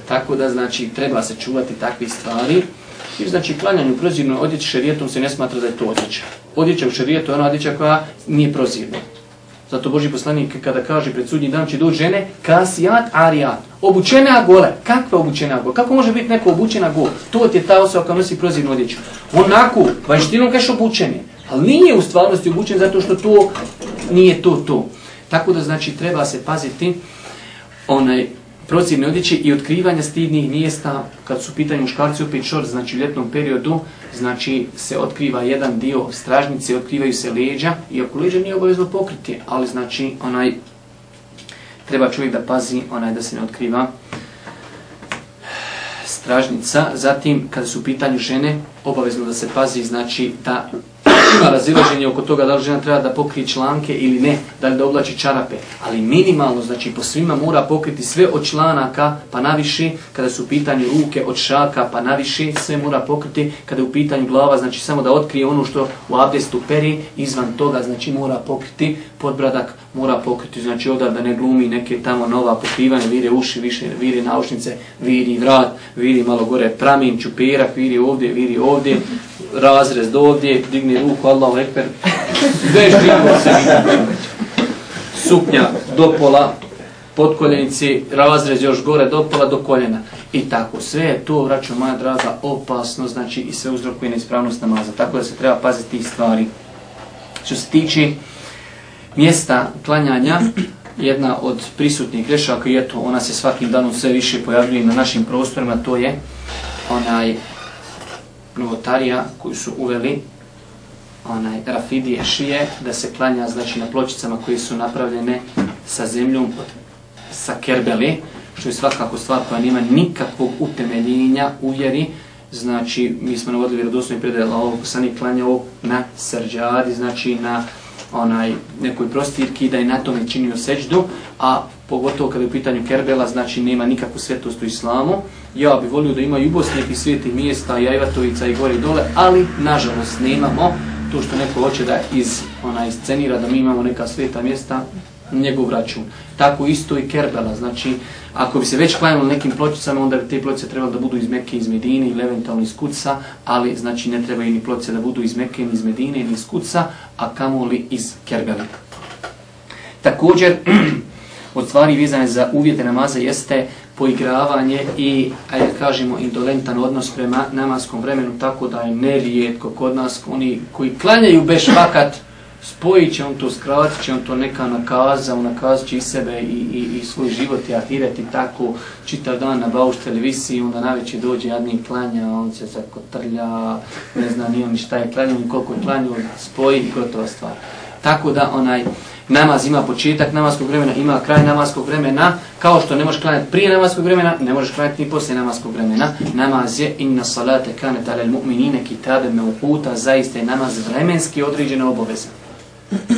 Tako da, znači, treba se čuvati takve stvari. I znači, klanjanje u prozirnoj odjeći šerijetom se ne smatra da je to odjeća. Odjeća u šerijetu je ona odjeća koja nije prozirna. Zato Boži poslanik kada kaže pred sudnji dan će doći žene, kasijat arijat, obučena a gole. Kakve obučena a gole? Kako može biti neko obučena gole? To ti je ta osoba koja nosi prozirnu odjeću. Onako, vanštinom kažeš obučeni, ali nije u stvarnosti obučen zato što to nije to to. Tako da znači treba se paziti onaj procjene odjeće i otkrivanja stidnih mjesta, kad su pitanje muškarci opet šort, znači u ljetnom periodu, znači se otkriva jedan dio stražnice, otkrivaju se leđa, iako leđa nije obavezno pokriti, ali znači onaj treba čovjek da pazi onaj da se ne otkriva stražnica. Zatim, kada su u pitanju žene, obavezno da se pazi, znači da ima razilaženje oko toga da li žena treba da pokrije članke ili ne, da li da oblači čarape, ali minimalno, znači po svima mora pokriti sve od članaka pa naviše, kada su u pitanju ruke od šaka pa naviše, sve mora pokriti, kada je u pitanju glava, znači samo da otkrije ono što u abdestu peri, izvan toga, znači mora pokriti podbradak, mora pokriti, znači odar da ne glumi neke tamo nova pokrivanja, vire uši, više, vire naušnice, viri vrat, viri malo gore pramin, čuperak, viri ovdje, viri ovdje, razrez do ovdje, digni ruku, Allahu ekber, već živo se. Suknja do pola, podkoljenici, razrez još gore do pola, do koljena. I tako, sve je to, vraću moja draga, opasno, znači i sve uzrokuje neispravnost namaza. Tako da se treba paziti tih stvari. Što se tiče mjesta klanjanja, jedna od prisutnih grešaka, i eto, ona se svakim danom sve više pojavljuje na našim prostorima, to je onaj novotarija koju su uveli onaj rafidije šije da se klanja znači na pločicama koje su napravljene sa zemljom sa kerbeli što je svakako stvar koja nema nikakvog utemeljenja u vjeri znači mi smo navodili vjerodostojni predaj ovo poslanik klanjao na srđadi znači na onaj nekoj prostirki da je na tome činio seđdu a pogotovo kada je u pitanju Kerbela, znači nema nikakvu svetost u islamu. Ja bih volio da imaju u Bosni nekih svetih mjesta, i Ajvatovica i gore i dole, ali nažalost nemamo to što neko hoće da iz ona iscenira da mi imamo neka sveta mjesta, njegov račun. Tako isto i Kerbela, znači ako bi se već klanjalo nekim pločicama, onda bi te pločice trebalo da budu iz Mekke, iz Medine ili eventualno iz Kuca, ali znači ne trebaju ni pločice da budu iz Mekke, ni iz Medine, ni iz Kuca, a kamoli iz Kerbela. Također, od stvari vezane za uvjete namaza jeste poigravanje i, ajde kažemo, indolentan odnos prema namaskom vremenu, tako da je nerijetko kod nas, oni koji klanjaju beš vakat, spojit će on to, skratit će on to neka nakaza, on nakazat će i sebe i, i, i svoj život i atirati tako čitav dan na bauš televiziji, onda najveće dođe jadni klanja, on se tako trlja, ne zna ni on šta je klanjao, koliko je klanjao, spoji i gotova stvar. Tako da onaj namaz ima početak namaskog vremena, ima kraj namaskog vremena, kao što ne možeš klanjati prije namaskog vremena, ne možeš klanjati ni poslije namaskog vremena. Namaz je inna salate kanet alel mu'minine kitabe me uputa, zaista je namaz vremenski određena obaveza.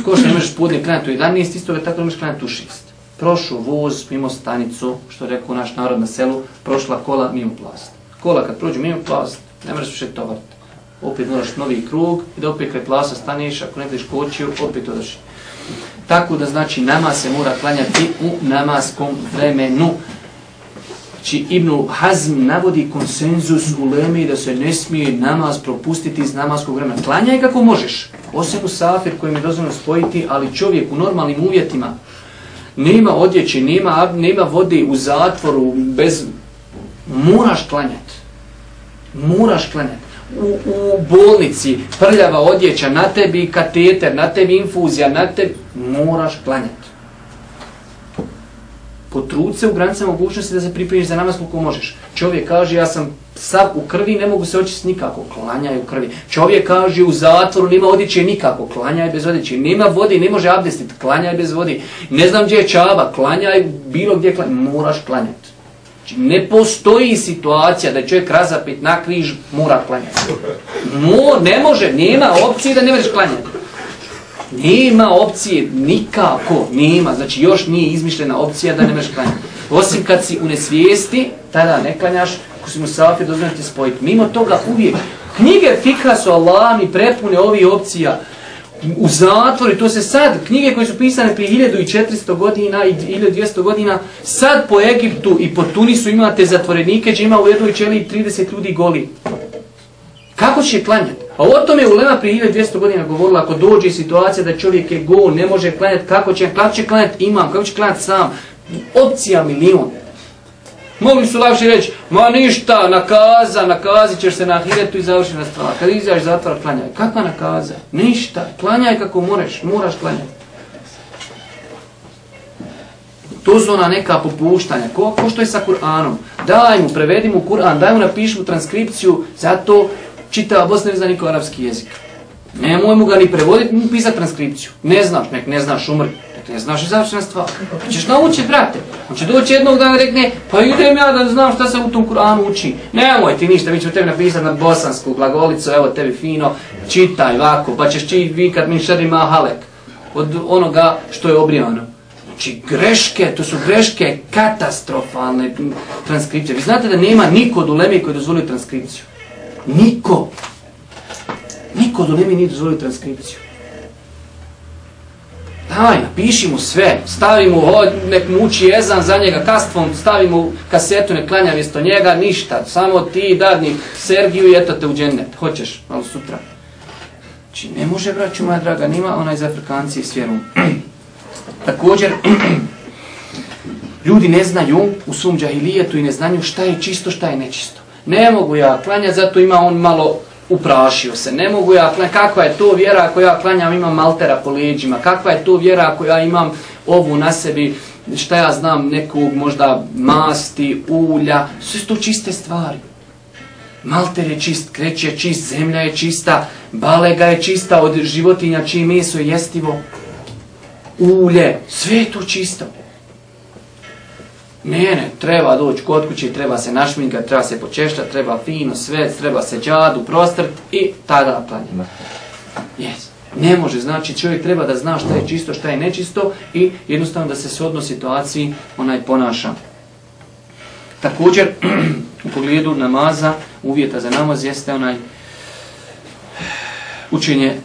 Kao što ne možeš podne klanjati u 11, isto tako ne možeš klanjati u 6. Prošao voz mimo stanicu, što rekao naš narod na selu, prošla kola mimo plast. Kola kad prođu mimo plast, ne možeš više tovariti. Opet moraš novi krug i da opet kraj plasa staneš, ako ne gledeš kočiju, opet odaš. Tako da znači nama se mora klanjati u namaskom vremenu. Znači, Či Ibn Hazm navodi konsenzus u Leme da se ne smije namaz propustiti iz namaskog vremena. Klanjaj kako možeš. Osim u safir kojim je dozvoljno spojiti, ali čovjek u normalnim uvjetima nema odjeće, nema, nema vode u zatvoru, bez... Moraš klanjati. Moraš klanjati u, u bolnici, prljava odjeća, na tebi kateter, na tebi infuzija, na tebi, moraš klanjati. Potrud se u granicama mogućnosti da se pripremiš za namaz koliko možeš. Čovjek kaže, ja sam sav u krvi, ne mogu se očistiti nikako, klanjaj u krvi. Čovjek kaže, u zatvoru nema odjeće nikako, klanjaj bez odjeće. Nema vode, ne može abdestiti, klanjaj bez vode. Ne znam gdje je čaba, klanjaj bilo gdje, klanjaj. moraš klanjati. Znači, ne postoji situacija da čovjek razapit na križ, mora klanjati. Mo, ne može, nema opcije da ne možeš klanjati. Nema opcije, nikako, nema. Znači, još nije izmišljena opcija da ne možeš klanjati. Osim kad si u nesvijesti, tada ne klanjaš, ako si mu safir, dozvoljati spojiti. Mimo toga uvijek. Knjige fikha su Allah mi prepune ovih opcija u zatvori, to se sad, knjige koje su pisane prije 1400 godina i 1200 godina, sad po Egiptu i po Tunisu imate zatvorenike, gdje ima u jednoj čeli 30 ljudi goli. Kako će klanjati? A o tome je Ulema prije 1200 godina govorila, ako dođe situacija da čovjek je gol, ne može klanjati, kako će, kako će klanjati imam, kako će klanjati sam? Opcija milion. Mogli su lakše reći, ma ništa, nakaza, nakazit ćeš se na ahiretu i završi na stvar. Kad izaš zatvora, klanjaj. Kakva nakaza? Ništa, klanjaj kako moraš, moraš klanjati. To su ona neka popuštanja. Ko, ko što je sa Kur'anom? Daj mu, prevedi mu Kur'an, daj mu napiši mu transkripciju, zato čita Bosna ne zna niko arapski jezik. Nemoj mu ga ni prevoditi, mu pisati transkripciju. Ne znaš, nek ne znaš, umri. Ne znaš i završena stvar. Pa ćeš naučiti, brate. On će doći jednog dana i rekne, pa idem ja da znam šta se u tom Kur'anu uči. Nemoj ti ništa, mi ćemo tebi napisati na bosansku glagolicu, evo tebi fino, čitaj ovako, pa ćeš ti vikat min šari mahalek od onoga što je obrijano. Znači greške, to su greške katastrofalne transkripcije. Vi znate da nema niko od ulemi koji dozvolio transkripciju. Niko. Niko od ulemi nije dozvolio transkripciju. Daj, napiši mu sve, stavi mu hod, nek mu uči jezan za njega kastvom, stavi mu kasetu, nek klanja mjesto njega, ništa, samo ti dadni Sergiju i eto te u džennet, hoćeš, malo sutra. Či znači, ne može, braću moja draga, nima onaj za Afrikanci s vjerom. Također, ljudi ne znaju u svom džahilijetu i ne znaju šta je čisto, šta je nečisto. Ne mogu ja klanjati, zato ima on malo uprašio se. Ne mogu ja klanjati. Kakva je to vjera ako ja klanjam, imam maltera po leđima? Kakva je to vjera ako ja imam ovu na sebi, šta ja znam, nekog možda masti, ulja? Sve su to čiste stvari. Malter je čist, kreć je čist, zemlja je čista, balega je čista od životinja čije meso je jestivo. Ulje, sve je to čisto. Ne, ne, treba doći kod kuće, treba se našminkati, treba se počešćati, treba fino sve, treba se džadu, prostrt i tada planje. Yes. Ne može, znači čovjek treba da zna šta je čisto, šta je nečisto i jednostavno da se s odno situaciji onaj ponaša. Također, u pogledu namaza, uvjeta za namaz jeste onaj učenje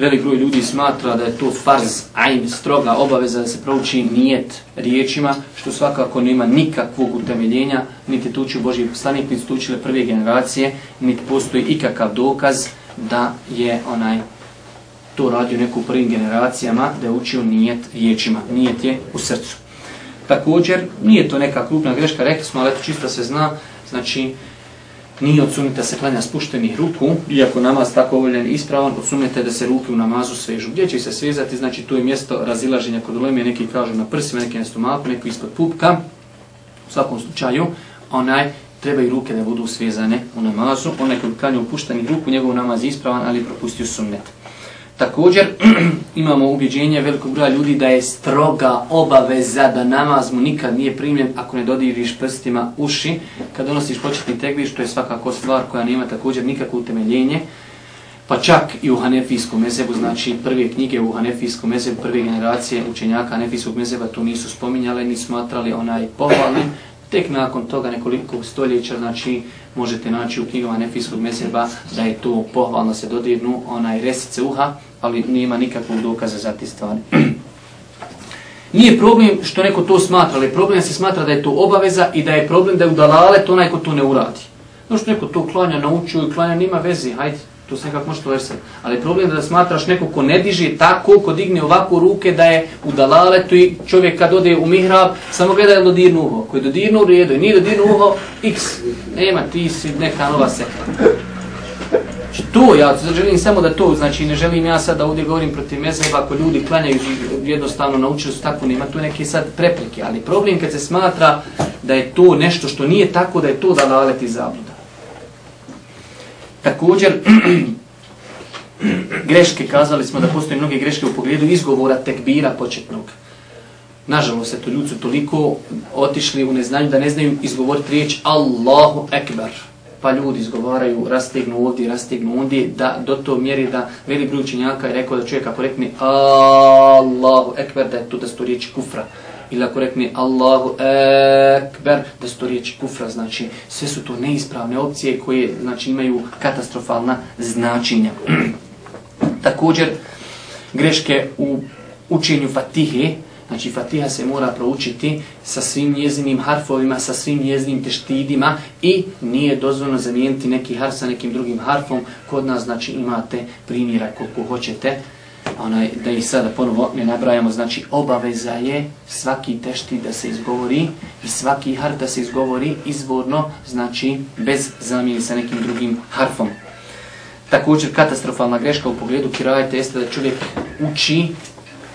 velik broj ljudi smatra da je to farz, ajn, stroga obaveza da se prouči nijet riječima, što svakako nema nikakvog utemeljenja, niti tuči u Božji poslanik, niti tučile prve generacije, niti postoji ikakav dokaz da je onaj to radio neku prvim generacijama, da je učio nijet riječima, nijet je u srcu. Također, nije to neka krupna greška, rekli smo, ali to čisto se zna, znači, nije od sunneta se klanja spuštenih ruku, iako namaz tako ovoljen ispravan, od sunneta da se ruke u namazu svežu. Gdje će se svezati, znači tu je mjesto razilaženja kod uleme, neki kažu na prsima, neki na stomaku, neki ispod pupka. U svakom slučaju, onaj treba i ruke da budu svezane u namazu. Onaj koji klanja upuštenih ruku, njegov namaz je ispravan, ali propustio sunnet. Također imamo ubjeđenje velikog broja ljudi da je stroga obaveza da namaz mu nikad nije primljen ako ne dodiriš prstima uši. Kad donosiš početni tekbir, što je svakako stvar koja nema također nikakvo utemeljenje, pa čak i u Hanefijskom mezebu, znači prve knjige u Hanefijskom mezebu, prve generacije učenjaka Hanefijskog mezeba to nisu spominjale ni smatrali onaj pohvalni. Tek nakon toga nekoliko stoljeća, znači možete naći u knjigama Hanefijskog meseba da je to pohvalno se dodirnu onaj resice uha, ali nema nikakvog dokaza za te stvari. Nije problem što neko to smatra, ali problem se smatra da je to obaveza i da je problem da je udalale to onaj ko to ne uradi. No što neko to klanja, naučio i klanja, nima veze, hajde, to se nekako može tolerisati. Ali problem je da smatraš neko ko ne diže tako, ko digne ovako ruke da je u dalaletu i čovjek kad ode u mihrab, samo gleda je dodirnu uho. Ko je dodirnu u redu i nije dodirnu uho, x. Nema, ti si neka nova sekta. Znači to, ja želim samo da to, znači ne želim ja sad da ovdje govorim protiv mezheba, ako ljudi klanjaju jednostavno naučili su tako, nema tu neke sad prepreke, ali problem kad se smatra da je to nešto što nije tako, da je to da i zabluda. Također, greške, kazali smo da postoje mnoge greške u pogledu izgovora tekbira početnog. Nažalost, eto, ljudi su toliko otišli u neznanju da ne znaju izgovoriti riječ Allahu Ekber. Pa ljudi izgovaraju, rastegnu ovdje, rastegnu ondje, da do to mjeri da veli broj učenjaka je rekao da čovjek ako rekne Allahu Ekber, da je to da sto riječi kufra ili ako rekne Allahu Ekber, da su to riječi kufra, znači sve su to neispravne opcije koje znači imaju katastrofalna značenja. Također, greške u učenju Fatihe, znači Fatiha se mora proučiti sa svim njezinim harfovima, sa svim njezinim teštidima i nije dozvoljno zamijeniti neki harf sa nekim drugim harfom. Kod nas znači imate primjera koliko hoćete onaj, da ih sada ponovo ne nabrajamo, znači obaveza je svaki tešti da se izgovori i svaki harf da se izgovori izvorno, znači bez zamjene sa nekim drugim harfom. Također katastrofalna greška u pogledu kirajeta jeste da čovjek uči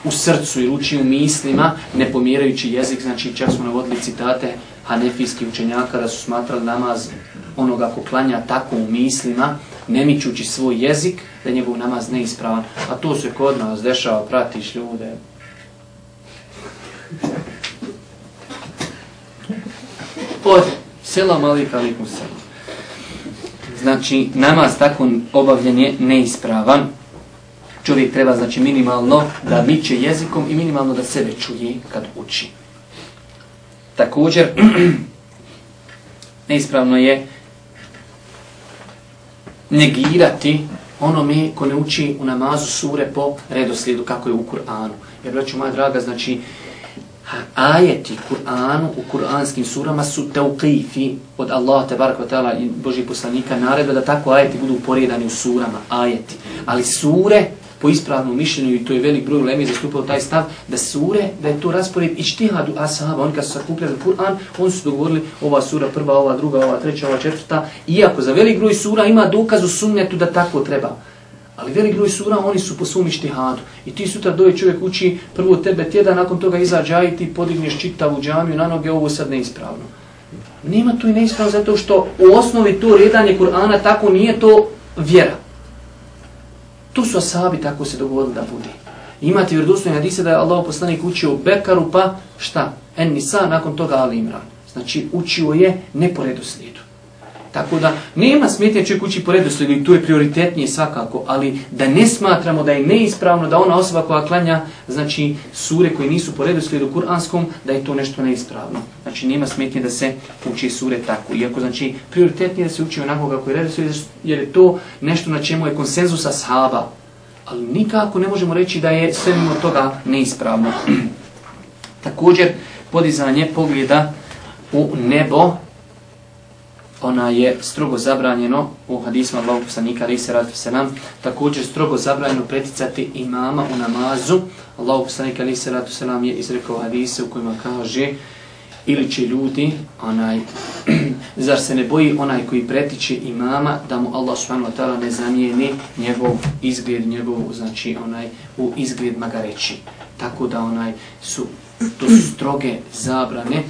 u srcu i uči u mislima, ne pomjerajući jezik, znači čak smo navodili citate hanefijskih učenjaka da su smatrali namaz onoga ko klanja tako u mislima, ne mičući svoj jezik, da je njegov namaz neispravan. A to se kod nas dešava, pratiš ljude. Od selam alik alikum selam. Znači, namaz tako obavljen je neispravan. Čovjek treba, znači, minimalno da miče jezikom i minimalno da sebe čuje kad uči. Također, neispravno je negirati onome ko ne uči u namazu sure po redoslijedu kako je u Kur'anu. Jer, braću moja draga, znači, ajeti Kur'anu u kur'anskim surama su teuqifi od Allaha tebaraka ve ta'ala i Božih poslanika naredba da tako ajeti budu poredani u surama, ajeti. Ali sure po ispravnom mišljenju, i to je velik broj lemi zastupao taj stav, da sure, da je to raspored ištihadu ashaba, oni kad su sakupljali Kur'an, oni su dogovorili ova sura prva, ova druga, ova treća, ova četvrta, iako za velik broj sura ima dokaz u sunnetu da tako treba. Ali velik broj sura, oni su po svom ištihadu. I ti sutra doje čovjek uči prvo tebe tjedan, nakon toga izađa i ti podigneš čitavu džamiju na noge, ovo sad neispravno. Nema to i neispravno zato što u osnovi to redanje Kur'ana tako nije to vjera. To su asabi tako se dogodili da bude. Imate vjerodostojne hadise da je Allah poslanik učio Bekaru pa šta? En Nisa, nakon toga Ali Imran. Znači učio je ne po redoslijedu. Tako da nema smetnje čovjek ući po redoslijedu i tu je prioritetnije svakako, ali da ne smatramo da je neispravno da ona osoba koja klanja znači sure koje nisu po redoslijedu kuranskom, da je to nešto neispravno. Znači nema smetnje da se uči sure tako. Iako znači prioritetnije da se uči onako kako je redoslijed, jer je to nešto na čemu je konsenzus ashaba. Ali nikako ne možemo reći da je sve mimo toga neispravno. Također, podizanje pogleda u nebo, ona je strogo zabranjeno u hadisma Allahog poslanika ali se radi se nam također strogo zabranjeno preticati imama u namazu. Allahu poslanika ali se radi se nam je izrekao hadise u kojima kaže ili će ljudi onaj zar se ne boji onaj koji pretiče imama da mu Allah subhanahu wa ta'ala ne zamijeni njegov izgled njegov znači onaj u izgled magareći. Tako da onaj su to su stroge zabrane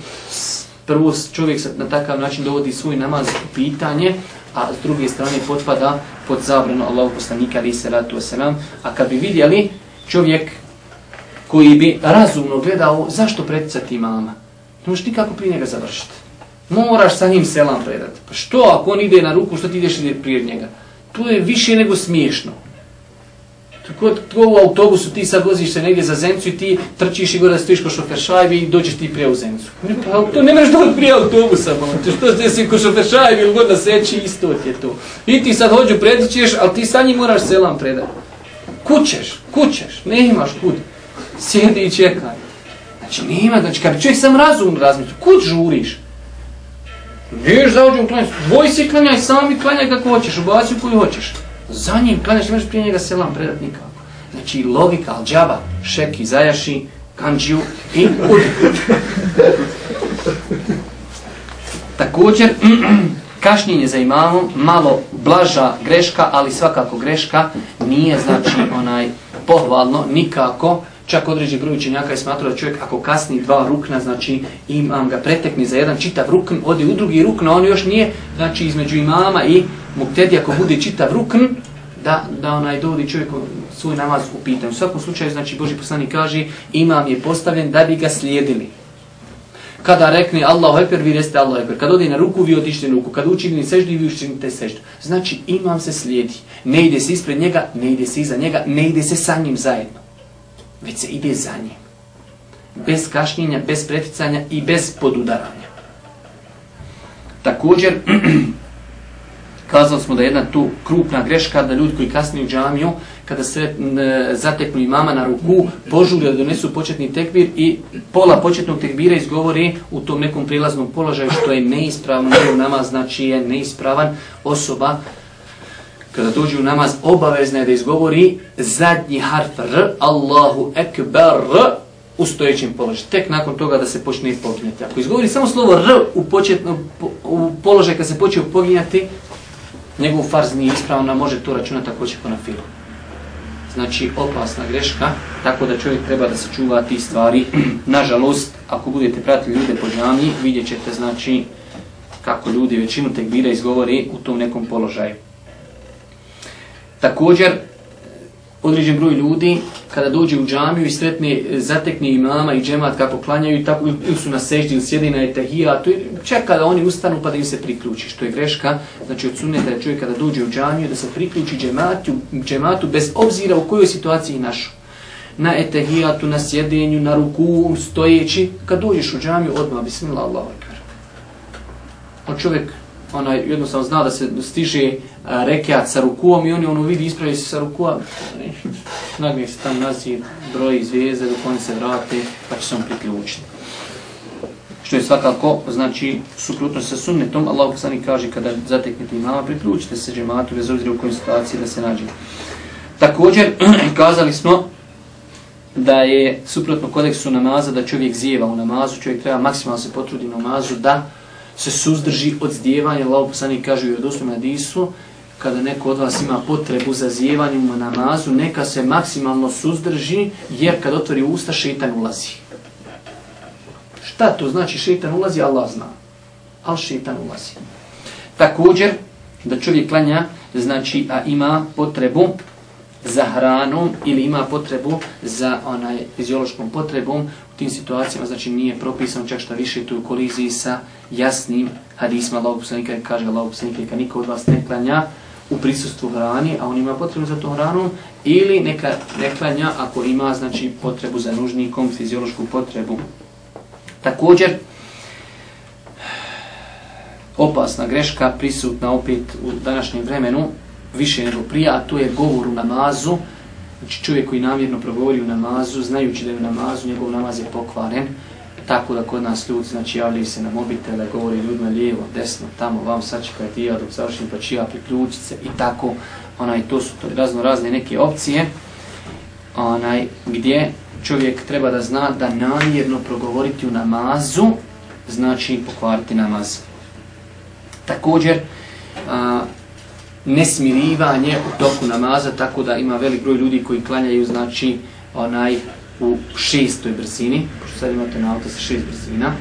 prvo čovjek na takav način dovodi svoj namaz u pitanje, a s druge strane potpada pod zabranu Allahu poslanika ali se ratu selam a kad bi vidjeli čovjek koji bi razumno gledao zašto preticati imama? Ne možeš nikako prije njega završiti moraš sa njim selam predati pa što ako on ide na ruku što ti ideš prije njega? To je više nego smiješno. Tako tko u autobusu ti sad voziš se negdje za Zencu i ti trčiš i gore stojiš ko šofer šajbi i dođeš ti prije u Zencu. Pa to ne možeš doći prije autobusa, pa što ste si ko šofer šajbi ili god da seći, isto ti je to. I ti sad hođu predićeš, ali ti sa njim moraš selam predati. Kućeš, kućeš, ne imaš kud. Sjedi i čekaj. Znači nema, znači kad čovjek sam razum razmišlja, kud žuriš? Niješ za u klanjati, dvoj si klanjaj, sami klanjaj kako hoćeš, ubaci u koju hoćeš. Za njim klanjaš, imaš prije njega selam predat nikako. Znači logika, al džaba, šeki, zajaši, kanđiju i udi. Također, kašnjenje za imamom, malo blaža greška, ali svakako greška, nije znači onaj pohvalno, nikako, Čak određen broj učenjaka je smatrao da čovjek ako kasni dva rukna, znači imam ga pretekni za jedan čitav rukn, ode u drugi rukn, a on još nije, znači između imama i muktedi ako bude čitav rukn, da, da onaj dovodi čovjek svoj namaz u pitanju. U svakom slučaju, znači Boži poslanik kaže, imam je postavljen da bi ga slijedili. Kada rekne Allahu Ekber, vi reste Allahu Ekber. Kada ode na ruku, vi odište ruku. Kada učini seždu, vi učinite seždu. Znači, imam se slijedi. Ne ide se ispred njega, ne ide se iza njega, ne ide se sa njim zajedno već se ide za njim. Bez kašnjenja, bez preticanja i bez podudaranja. Također, kazali smo da je jedna tu krupna greška da ljudi koji kasni u džamiju, kada se zateknu imama na ruku, požuri da donesu početni tekbir i pola početnog tekbira izgovori u tom nekom prilaznom položaju što je neispravno, njegov namaz znači je neispravan osoba, kada dođe u namaz, obavezna je da izgovori zadnji harf R, Allahu Ekber, u stojećem položaju. Tek nakon toga da se počne poginjati. Ako izgovori samo slovo R u, početno, u položaju kad se počne poginjati, njegov farz nije ispravna, može to računati ako će po na filu. Znači, opasna greška, tako da čovjek treba da se čuva ti stvari. Nažalost, ako budete pratili ljude po džami, vidjet ćete, znači, kako ljudi većinu tekbira izgovori u tom nekom položaju. Također, određen broj ljudi, kada dođe u džamiju i sretne, zatekne imama i džemat kako klanjaju, tako ili su na seždi ili sjedi na etahijatu, čeka da oni ustanu pa da im se priključi, što je greška. Znači, od suneta je čovjek kada dođe u džamiju da se priključi džematu, džematu bez obzira u kojoj situaciji našu. Na etahijatu, na sjedenju, na ruku, stojeći. Kad dođeš u džamiju, odmah, bismillah, Allah, akbar. On čovjek onaj jednostavno zna da se stiže rekiat sa rukuom i oni ono vidi ispravi se sa rukuom. Nagne se tam nazi broj zvijezde dok oni se vrate pa će se on priključiti. Što je svakako, znači, suprotno sa sunnetom, Allah poslani kaže kada zateknete imama, priključite se džematu bez obzira u kojoj situaciji da se nađe. Također, kazali smo da je suprotno kodeksu namaza da čovjek zjeva u namazu, čovjek treba maksimalno se potrudi u namazu da se suzdrži od zdjevanja. Allah poslani kaže u odosnom hadisu, kada neko od vas ima potrebu za zjevanjem u namazu, neka se maksimalno suzdrži, jer kad otvori usta, šeitan ulazi. Šta to znači šeitan ulazi? Allah zna. Ali šeitan ulazi. Također, da čovjek klanja, znači, a ima potrebu za hranom ili ima potrebu za onaj fiziološkom potrebom u tim situacijama, znači nije propisan čak šta više tu u koliziji sa jasnim hadisma Allahog poslanika, kaže Allahog poslanika, niko od vas ne klanja u prisustvu hrani, a on ima potrebu za to hranu, ili neka neklanja ako ima znači potrebu za nužnikom, fiziološku potrebu. Također, opasna greška prisutna opet u današnjem vremenu, više nego prije, a to je govor u namazu. Znači čovjek koji namjerno progovori u namazu, znajući da je u namazu, njegov namaz je pokvaren. Tako da kod nas ljudi znači, javljaju se na mobitele, govori ljudima lijevo, desno, tamo, vam sačekaj ti ja dok završim pa čija priključit se i tako. Onaj, to su to razno razne neke opcije onaj, gdje čovjek treba da zna da namjerno progovoriti u namazu znači pokvariti namaz. Također, a, nesmirivanje u toku namaza, tako da ima velik broj ljudi koji klanjaju, znači, onaj, u šestoj brzini, sad imate na auto sa šest brzina,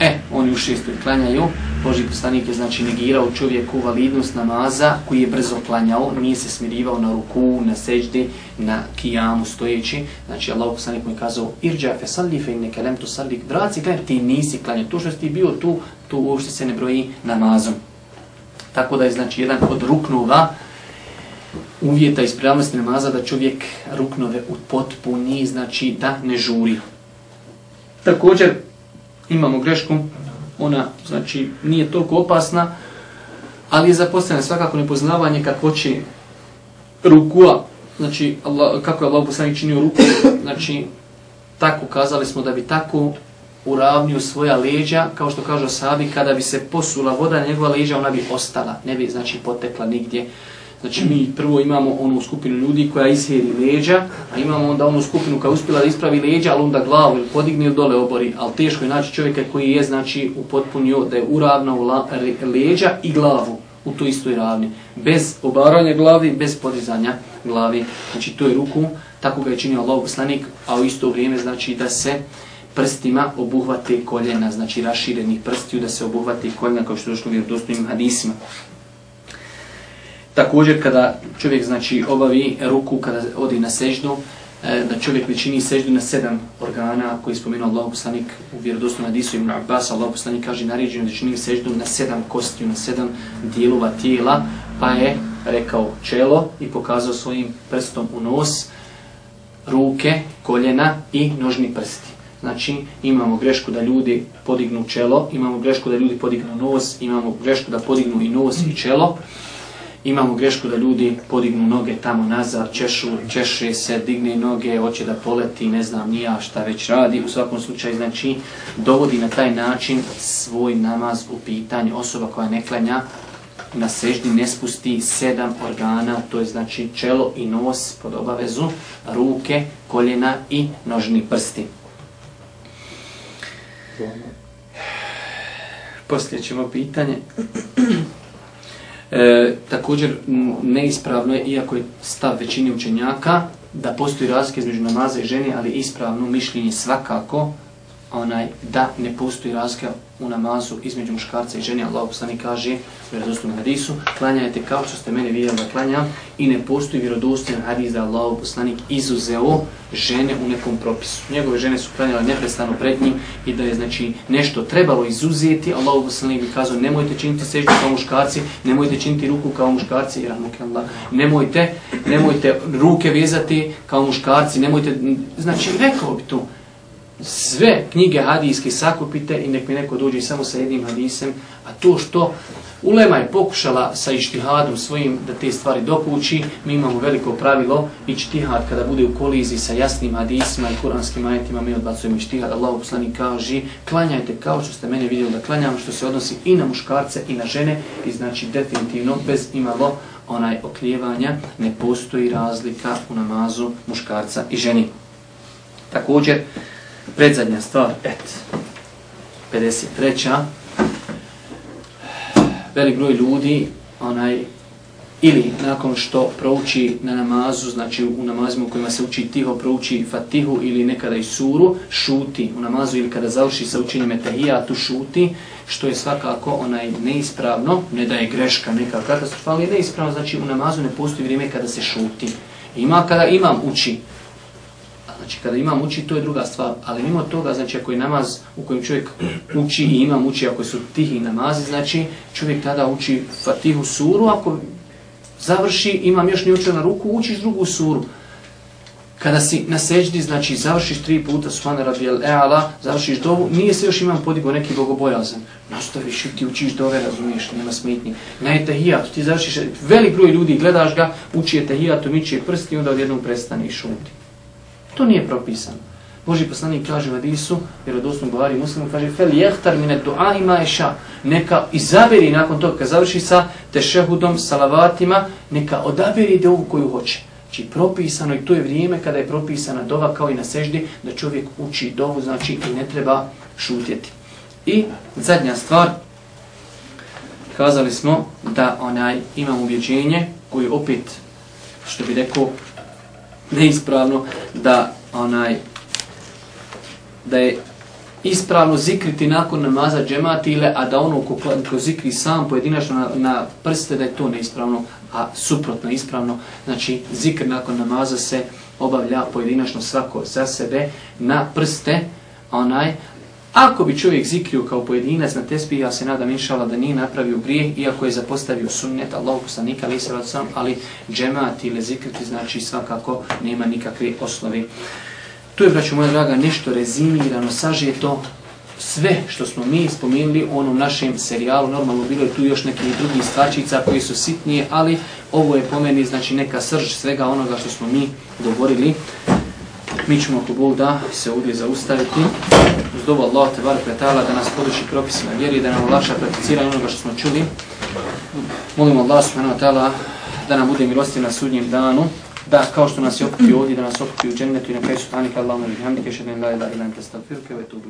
E, oni u šestoj klanjaju, Boži poslanik je znači negirao čovjeku validnost namaza koji je brzo klanjao, nije se smirivao na ruku, na seđdi, na kijamu stojeći. Znači Allah poslanik mu je kazao, irđa fe salli fe inne kelem tu salli, draci klanj, ti nisi klanjao, to što si ti bio tu, tu uopšte se ne broji namazom. Tako da je znači jedan od ruknova uvjeta ispravnosti namaza da čovjek ruknove upotpuni, znači da ne žuri. Također imamo grešku, ona znači nije toliko opasna, ali je zapostavljena svakako nepoznavanje kakvoće rukua, znači Allah, kako je Allah poslanik činio ruku, znači tako kazali smo da bi tako uravnio svoja leđa, kao što kaže sabi, kada bi se posula voda na njegova leđa, ona bi ostala, ne bi znači potekla nigdje. Znači mi prvo imamo onu skupinu ljudi koja isheri leđa, a imamo onda onu skupinu koja uspjela da ispravi leđa, ali onda glavu ili podigne ili dole obori. Ali teško je naći čovjeka koji je znači upotpunio da je uravnao leđa i glavu u toj istoj ravni. Bez obaranja glavi, bez podizanja glavi. Znači to je ruku, tako ga je činio Allah poslanik, a u isto vrijeme znači da se prstima obuhvate koljena, znači raširenih prstiju da se obuhvate koljena kao što je došlo u vjerodostojnim hadisima. Također kada čovjek znači obavi ruku kada odi na seždu, e, da čovjek ne čini seždu na sedam organa koji je spomenuo Allah poslanik u vjerodostojnom hadisu ibn Abbas, Allah poslanik kaže naređeno da čini seždu na sedam kostiju, na sedam dijelova tijela, pa je rekao čelo i pokazao svojim prstom u nos, ruke, koljena i nožni prsti. Znači, imamo grešku da ljudi podignu čelo, imamo grešku da ljudi podignu nos, imamo grešku da podignu i nos i čelo. Imamo grešku da ljudi podignu noge tamo nazad, češu, češe se, digne noge, hoće da poleti, ne znam nija šta već radi. U svakom slučaju, znači, dovodi na taj način svoj namaz u pitanje. Osoba koja ne klanja na seždi ne spusti sedam organa, to je znači čelo i nos pod obavezu, ruke, koljena i nožni prsti. Poslije ćemo pitanje. E, također neispravno je, iako je stav većini učenjaka, da postoji razlika između namaza i žene, ali ispravno mišljenje svakako onaj da ne postoji razlika u namazu između muškarca i žene. Allah poslani kaže u vjerodostojnom hadisu, klanjajte kao što ste mene vidjeli da klanjam i ne postoji vjerodostojan hadis da Allah poslanik izuzeo žene u nekom propisu. Njegove žene su klanjale neprestano pred njim i da je znači nešto trebalo izuzeti, Allah poslanik bi kazao nemojte činiti seždu kao muškarci, nemojte činiti ruku kao muškarci, jer Allah, nemojte, nemojte ruke vezati kao muškarci, nemojte, znači rekao bi to, sve knjige hadijske sakupite i nek mi neko dođe samo sa jednim hadisem, a to što Ulema je pokušala sa ištihadom svojim da te stvari dokući, mi imamo veliko pravilo, ištihad kada bude u koliziji sa jasnim hadisima i kuranskim ajetima, mi odbacujemo ištihad, Allah poslani kaže, klanjajte kao što ste mene vidjeli da klanjam, što se odnosi i na muškarce i na žene, i znači definitivno bez imalo onaj oklijevanja, ne postoji razlika u namazu muškarca i ženi. Također, predzadnja stvar, et, 53. Velik broj ljudi, onaj, ili nakon što prouči na namazu, znači u namazima u kojima se uči tiho, prouči fatihu ili nekada i suru, šuti u namazu ili kada završi sa učenjem etahija, tu šuti, što je svakako onaj neispravno, ne da je greška neka katastrofalna, ali neispravno, znači u namazu ne postoji vrijeme kada se šuti. Ima kada imam uči, Znači, kada imam uči, to je druga stvar. Ali mimo toga, znači, ako je namaz u kojem čovjek uči i imam uči, ako su tihi namazi, znači, čovjek tada uči Fatihu suru, ako završi, imam još ne na ruku, učiš drugu suru. Kada si na seđdi, znači, završiš tri puta Subhana Rabijel Eala, završiš dovu, nije se još imam podigo neki bogobojazan. Nastaviš i ti učiš dove, razumiješ, nema smetnji. Na etahijatu, ti završiš, velik broj ljudi, gledaš ga, uči etahijatu, miči prsti i onda odjednom prestane i šuti. To nije propisano. Boži poslanik kaže u Hadisu, jer od osnovu govori muslimu, kaže fel jehtar mine dua ima eša. Neka izaberi nakon toga, kad završi sa tešehudom, salavatima, neka odaberi dovu koju hoće. Znači propisano i to je vrijeme kada je propisana dova kao i na seždi, da čovjek uči dovu, znači i ne treba šutjeti. I zadnja stvar, kazali smo da onaj imam ubjeđenje koji opet, što bi rekao, neispravno da onaj da je ispravno zikriti nakon namaza džematile, a da ono ko, ko zikri sam pojedinačno na, na prste, da je to neispravno, a suprotno ispravno. Znači, zikr nakon namaza se obavlja pojedinačno svako za sebe na prste, onaj, Ako bi čovjek zikrio kao pojedinac na tesbih, ja se nadam inšala da nije napravio grijeh, iako je zapostavio sunnet, Allah poslanika, ali, ali džemat ili zikriti, znači svakako nema nikakve osnove. Tu je, braću moja draga, nešto rezimirano, sažeto, sve što smo mi spomenuli u onom našem serijalu, normalno bilo je tu još neki drugih stvačica koji su sitnije, ali ovo je po meni znači neka srž svega onoga što smo mi govorili. Mi ćemo ako Bog da se ovdje zaustaviti. Uz dobu Allah te bar da nas poduši propisima vjeri, da nam olakša prakticiranje onoga što smo čuli. Molimo Allah subhanahu wa ta'ala da nam bude milostiv na sudnjem danu. Da, kao što nas je okupio ovdje, da nas okupi u džennetu i na kraju su tanika Allahumma hamdike, šedin la ilaha ila ente stagfirke, ve tubu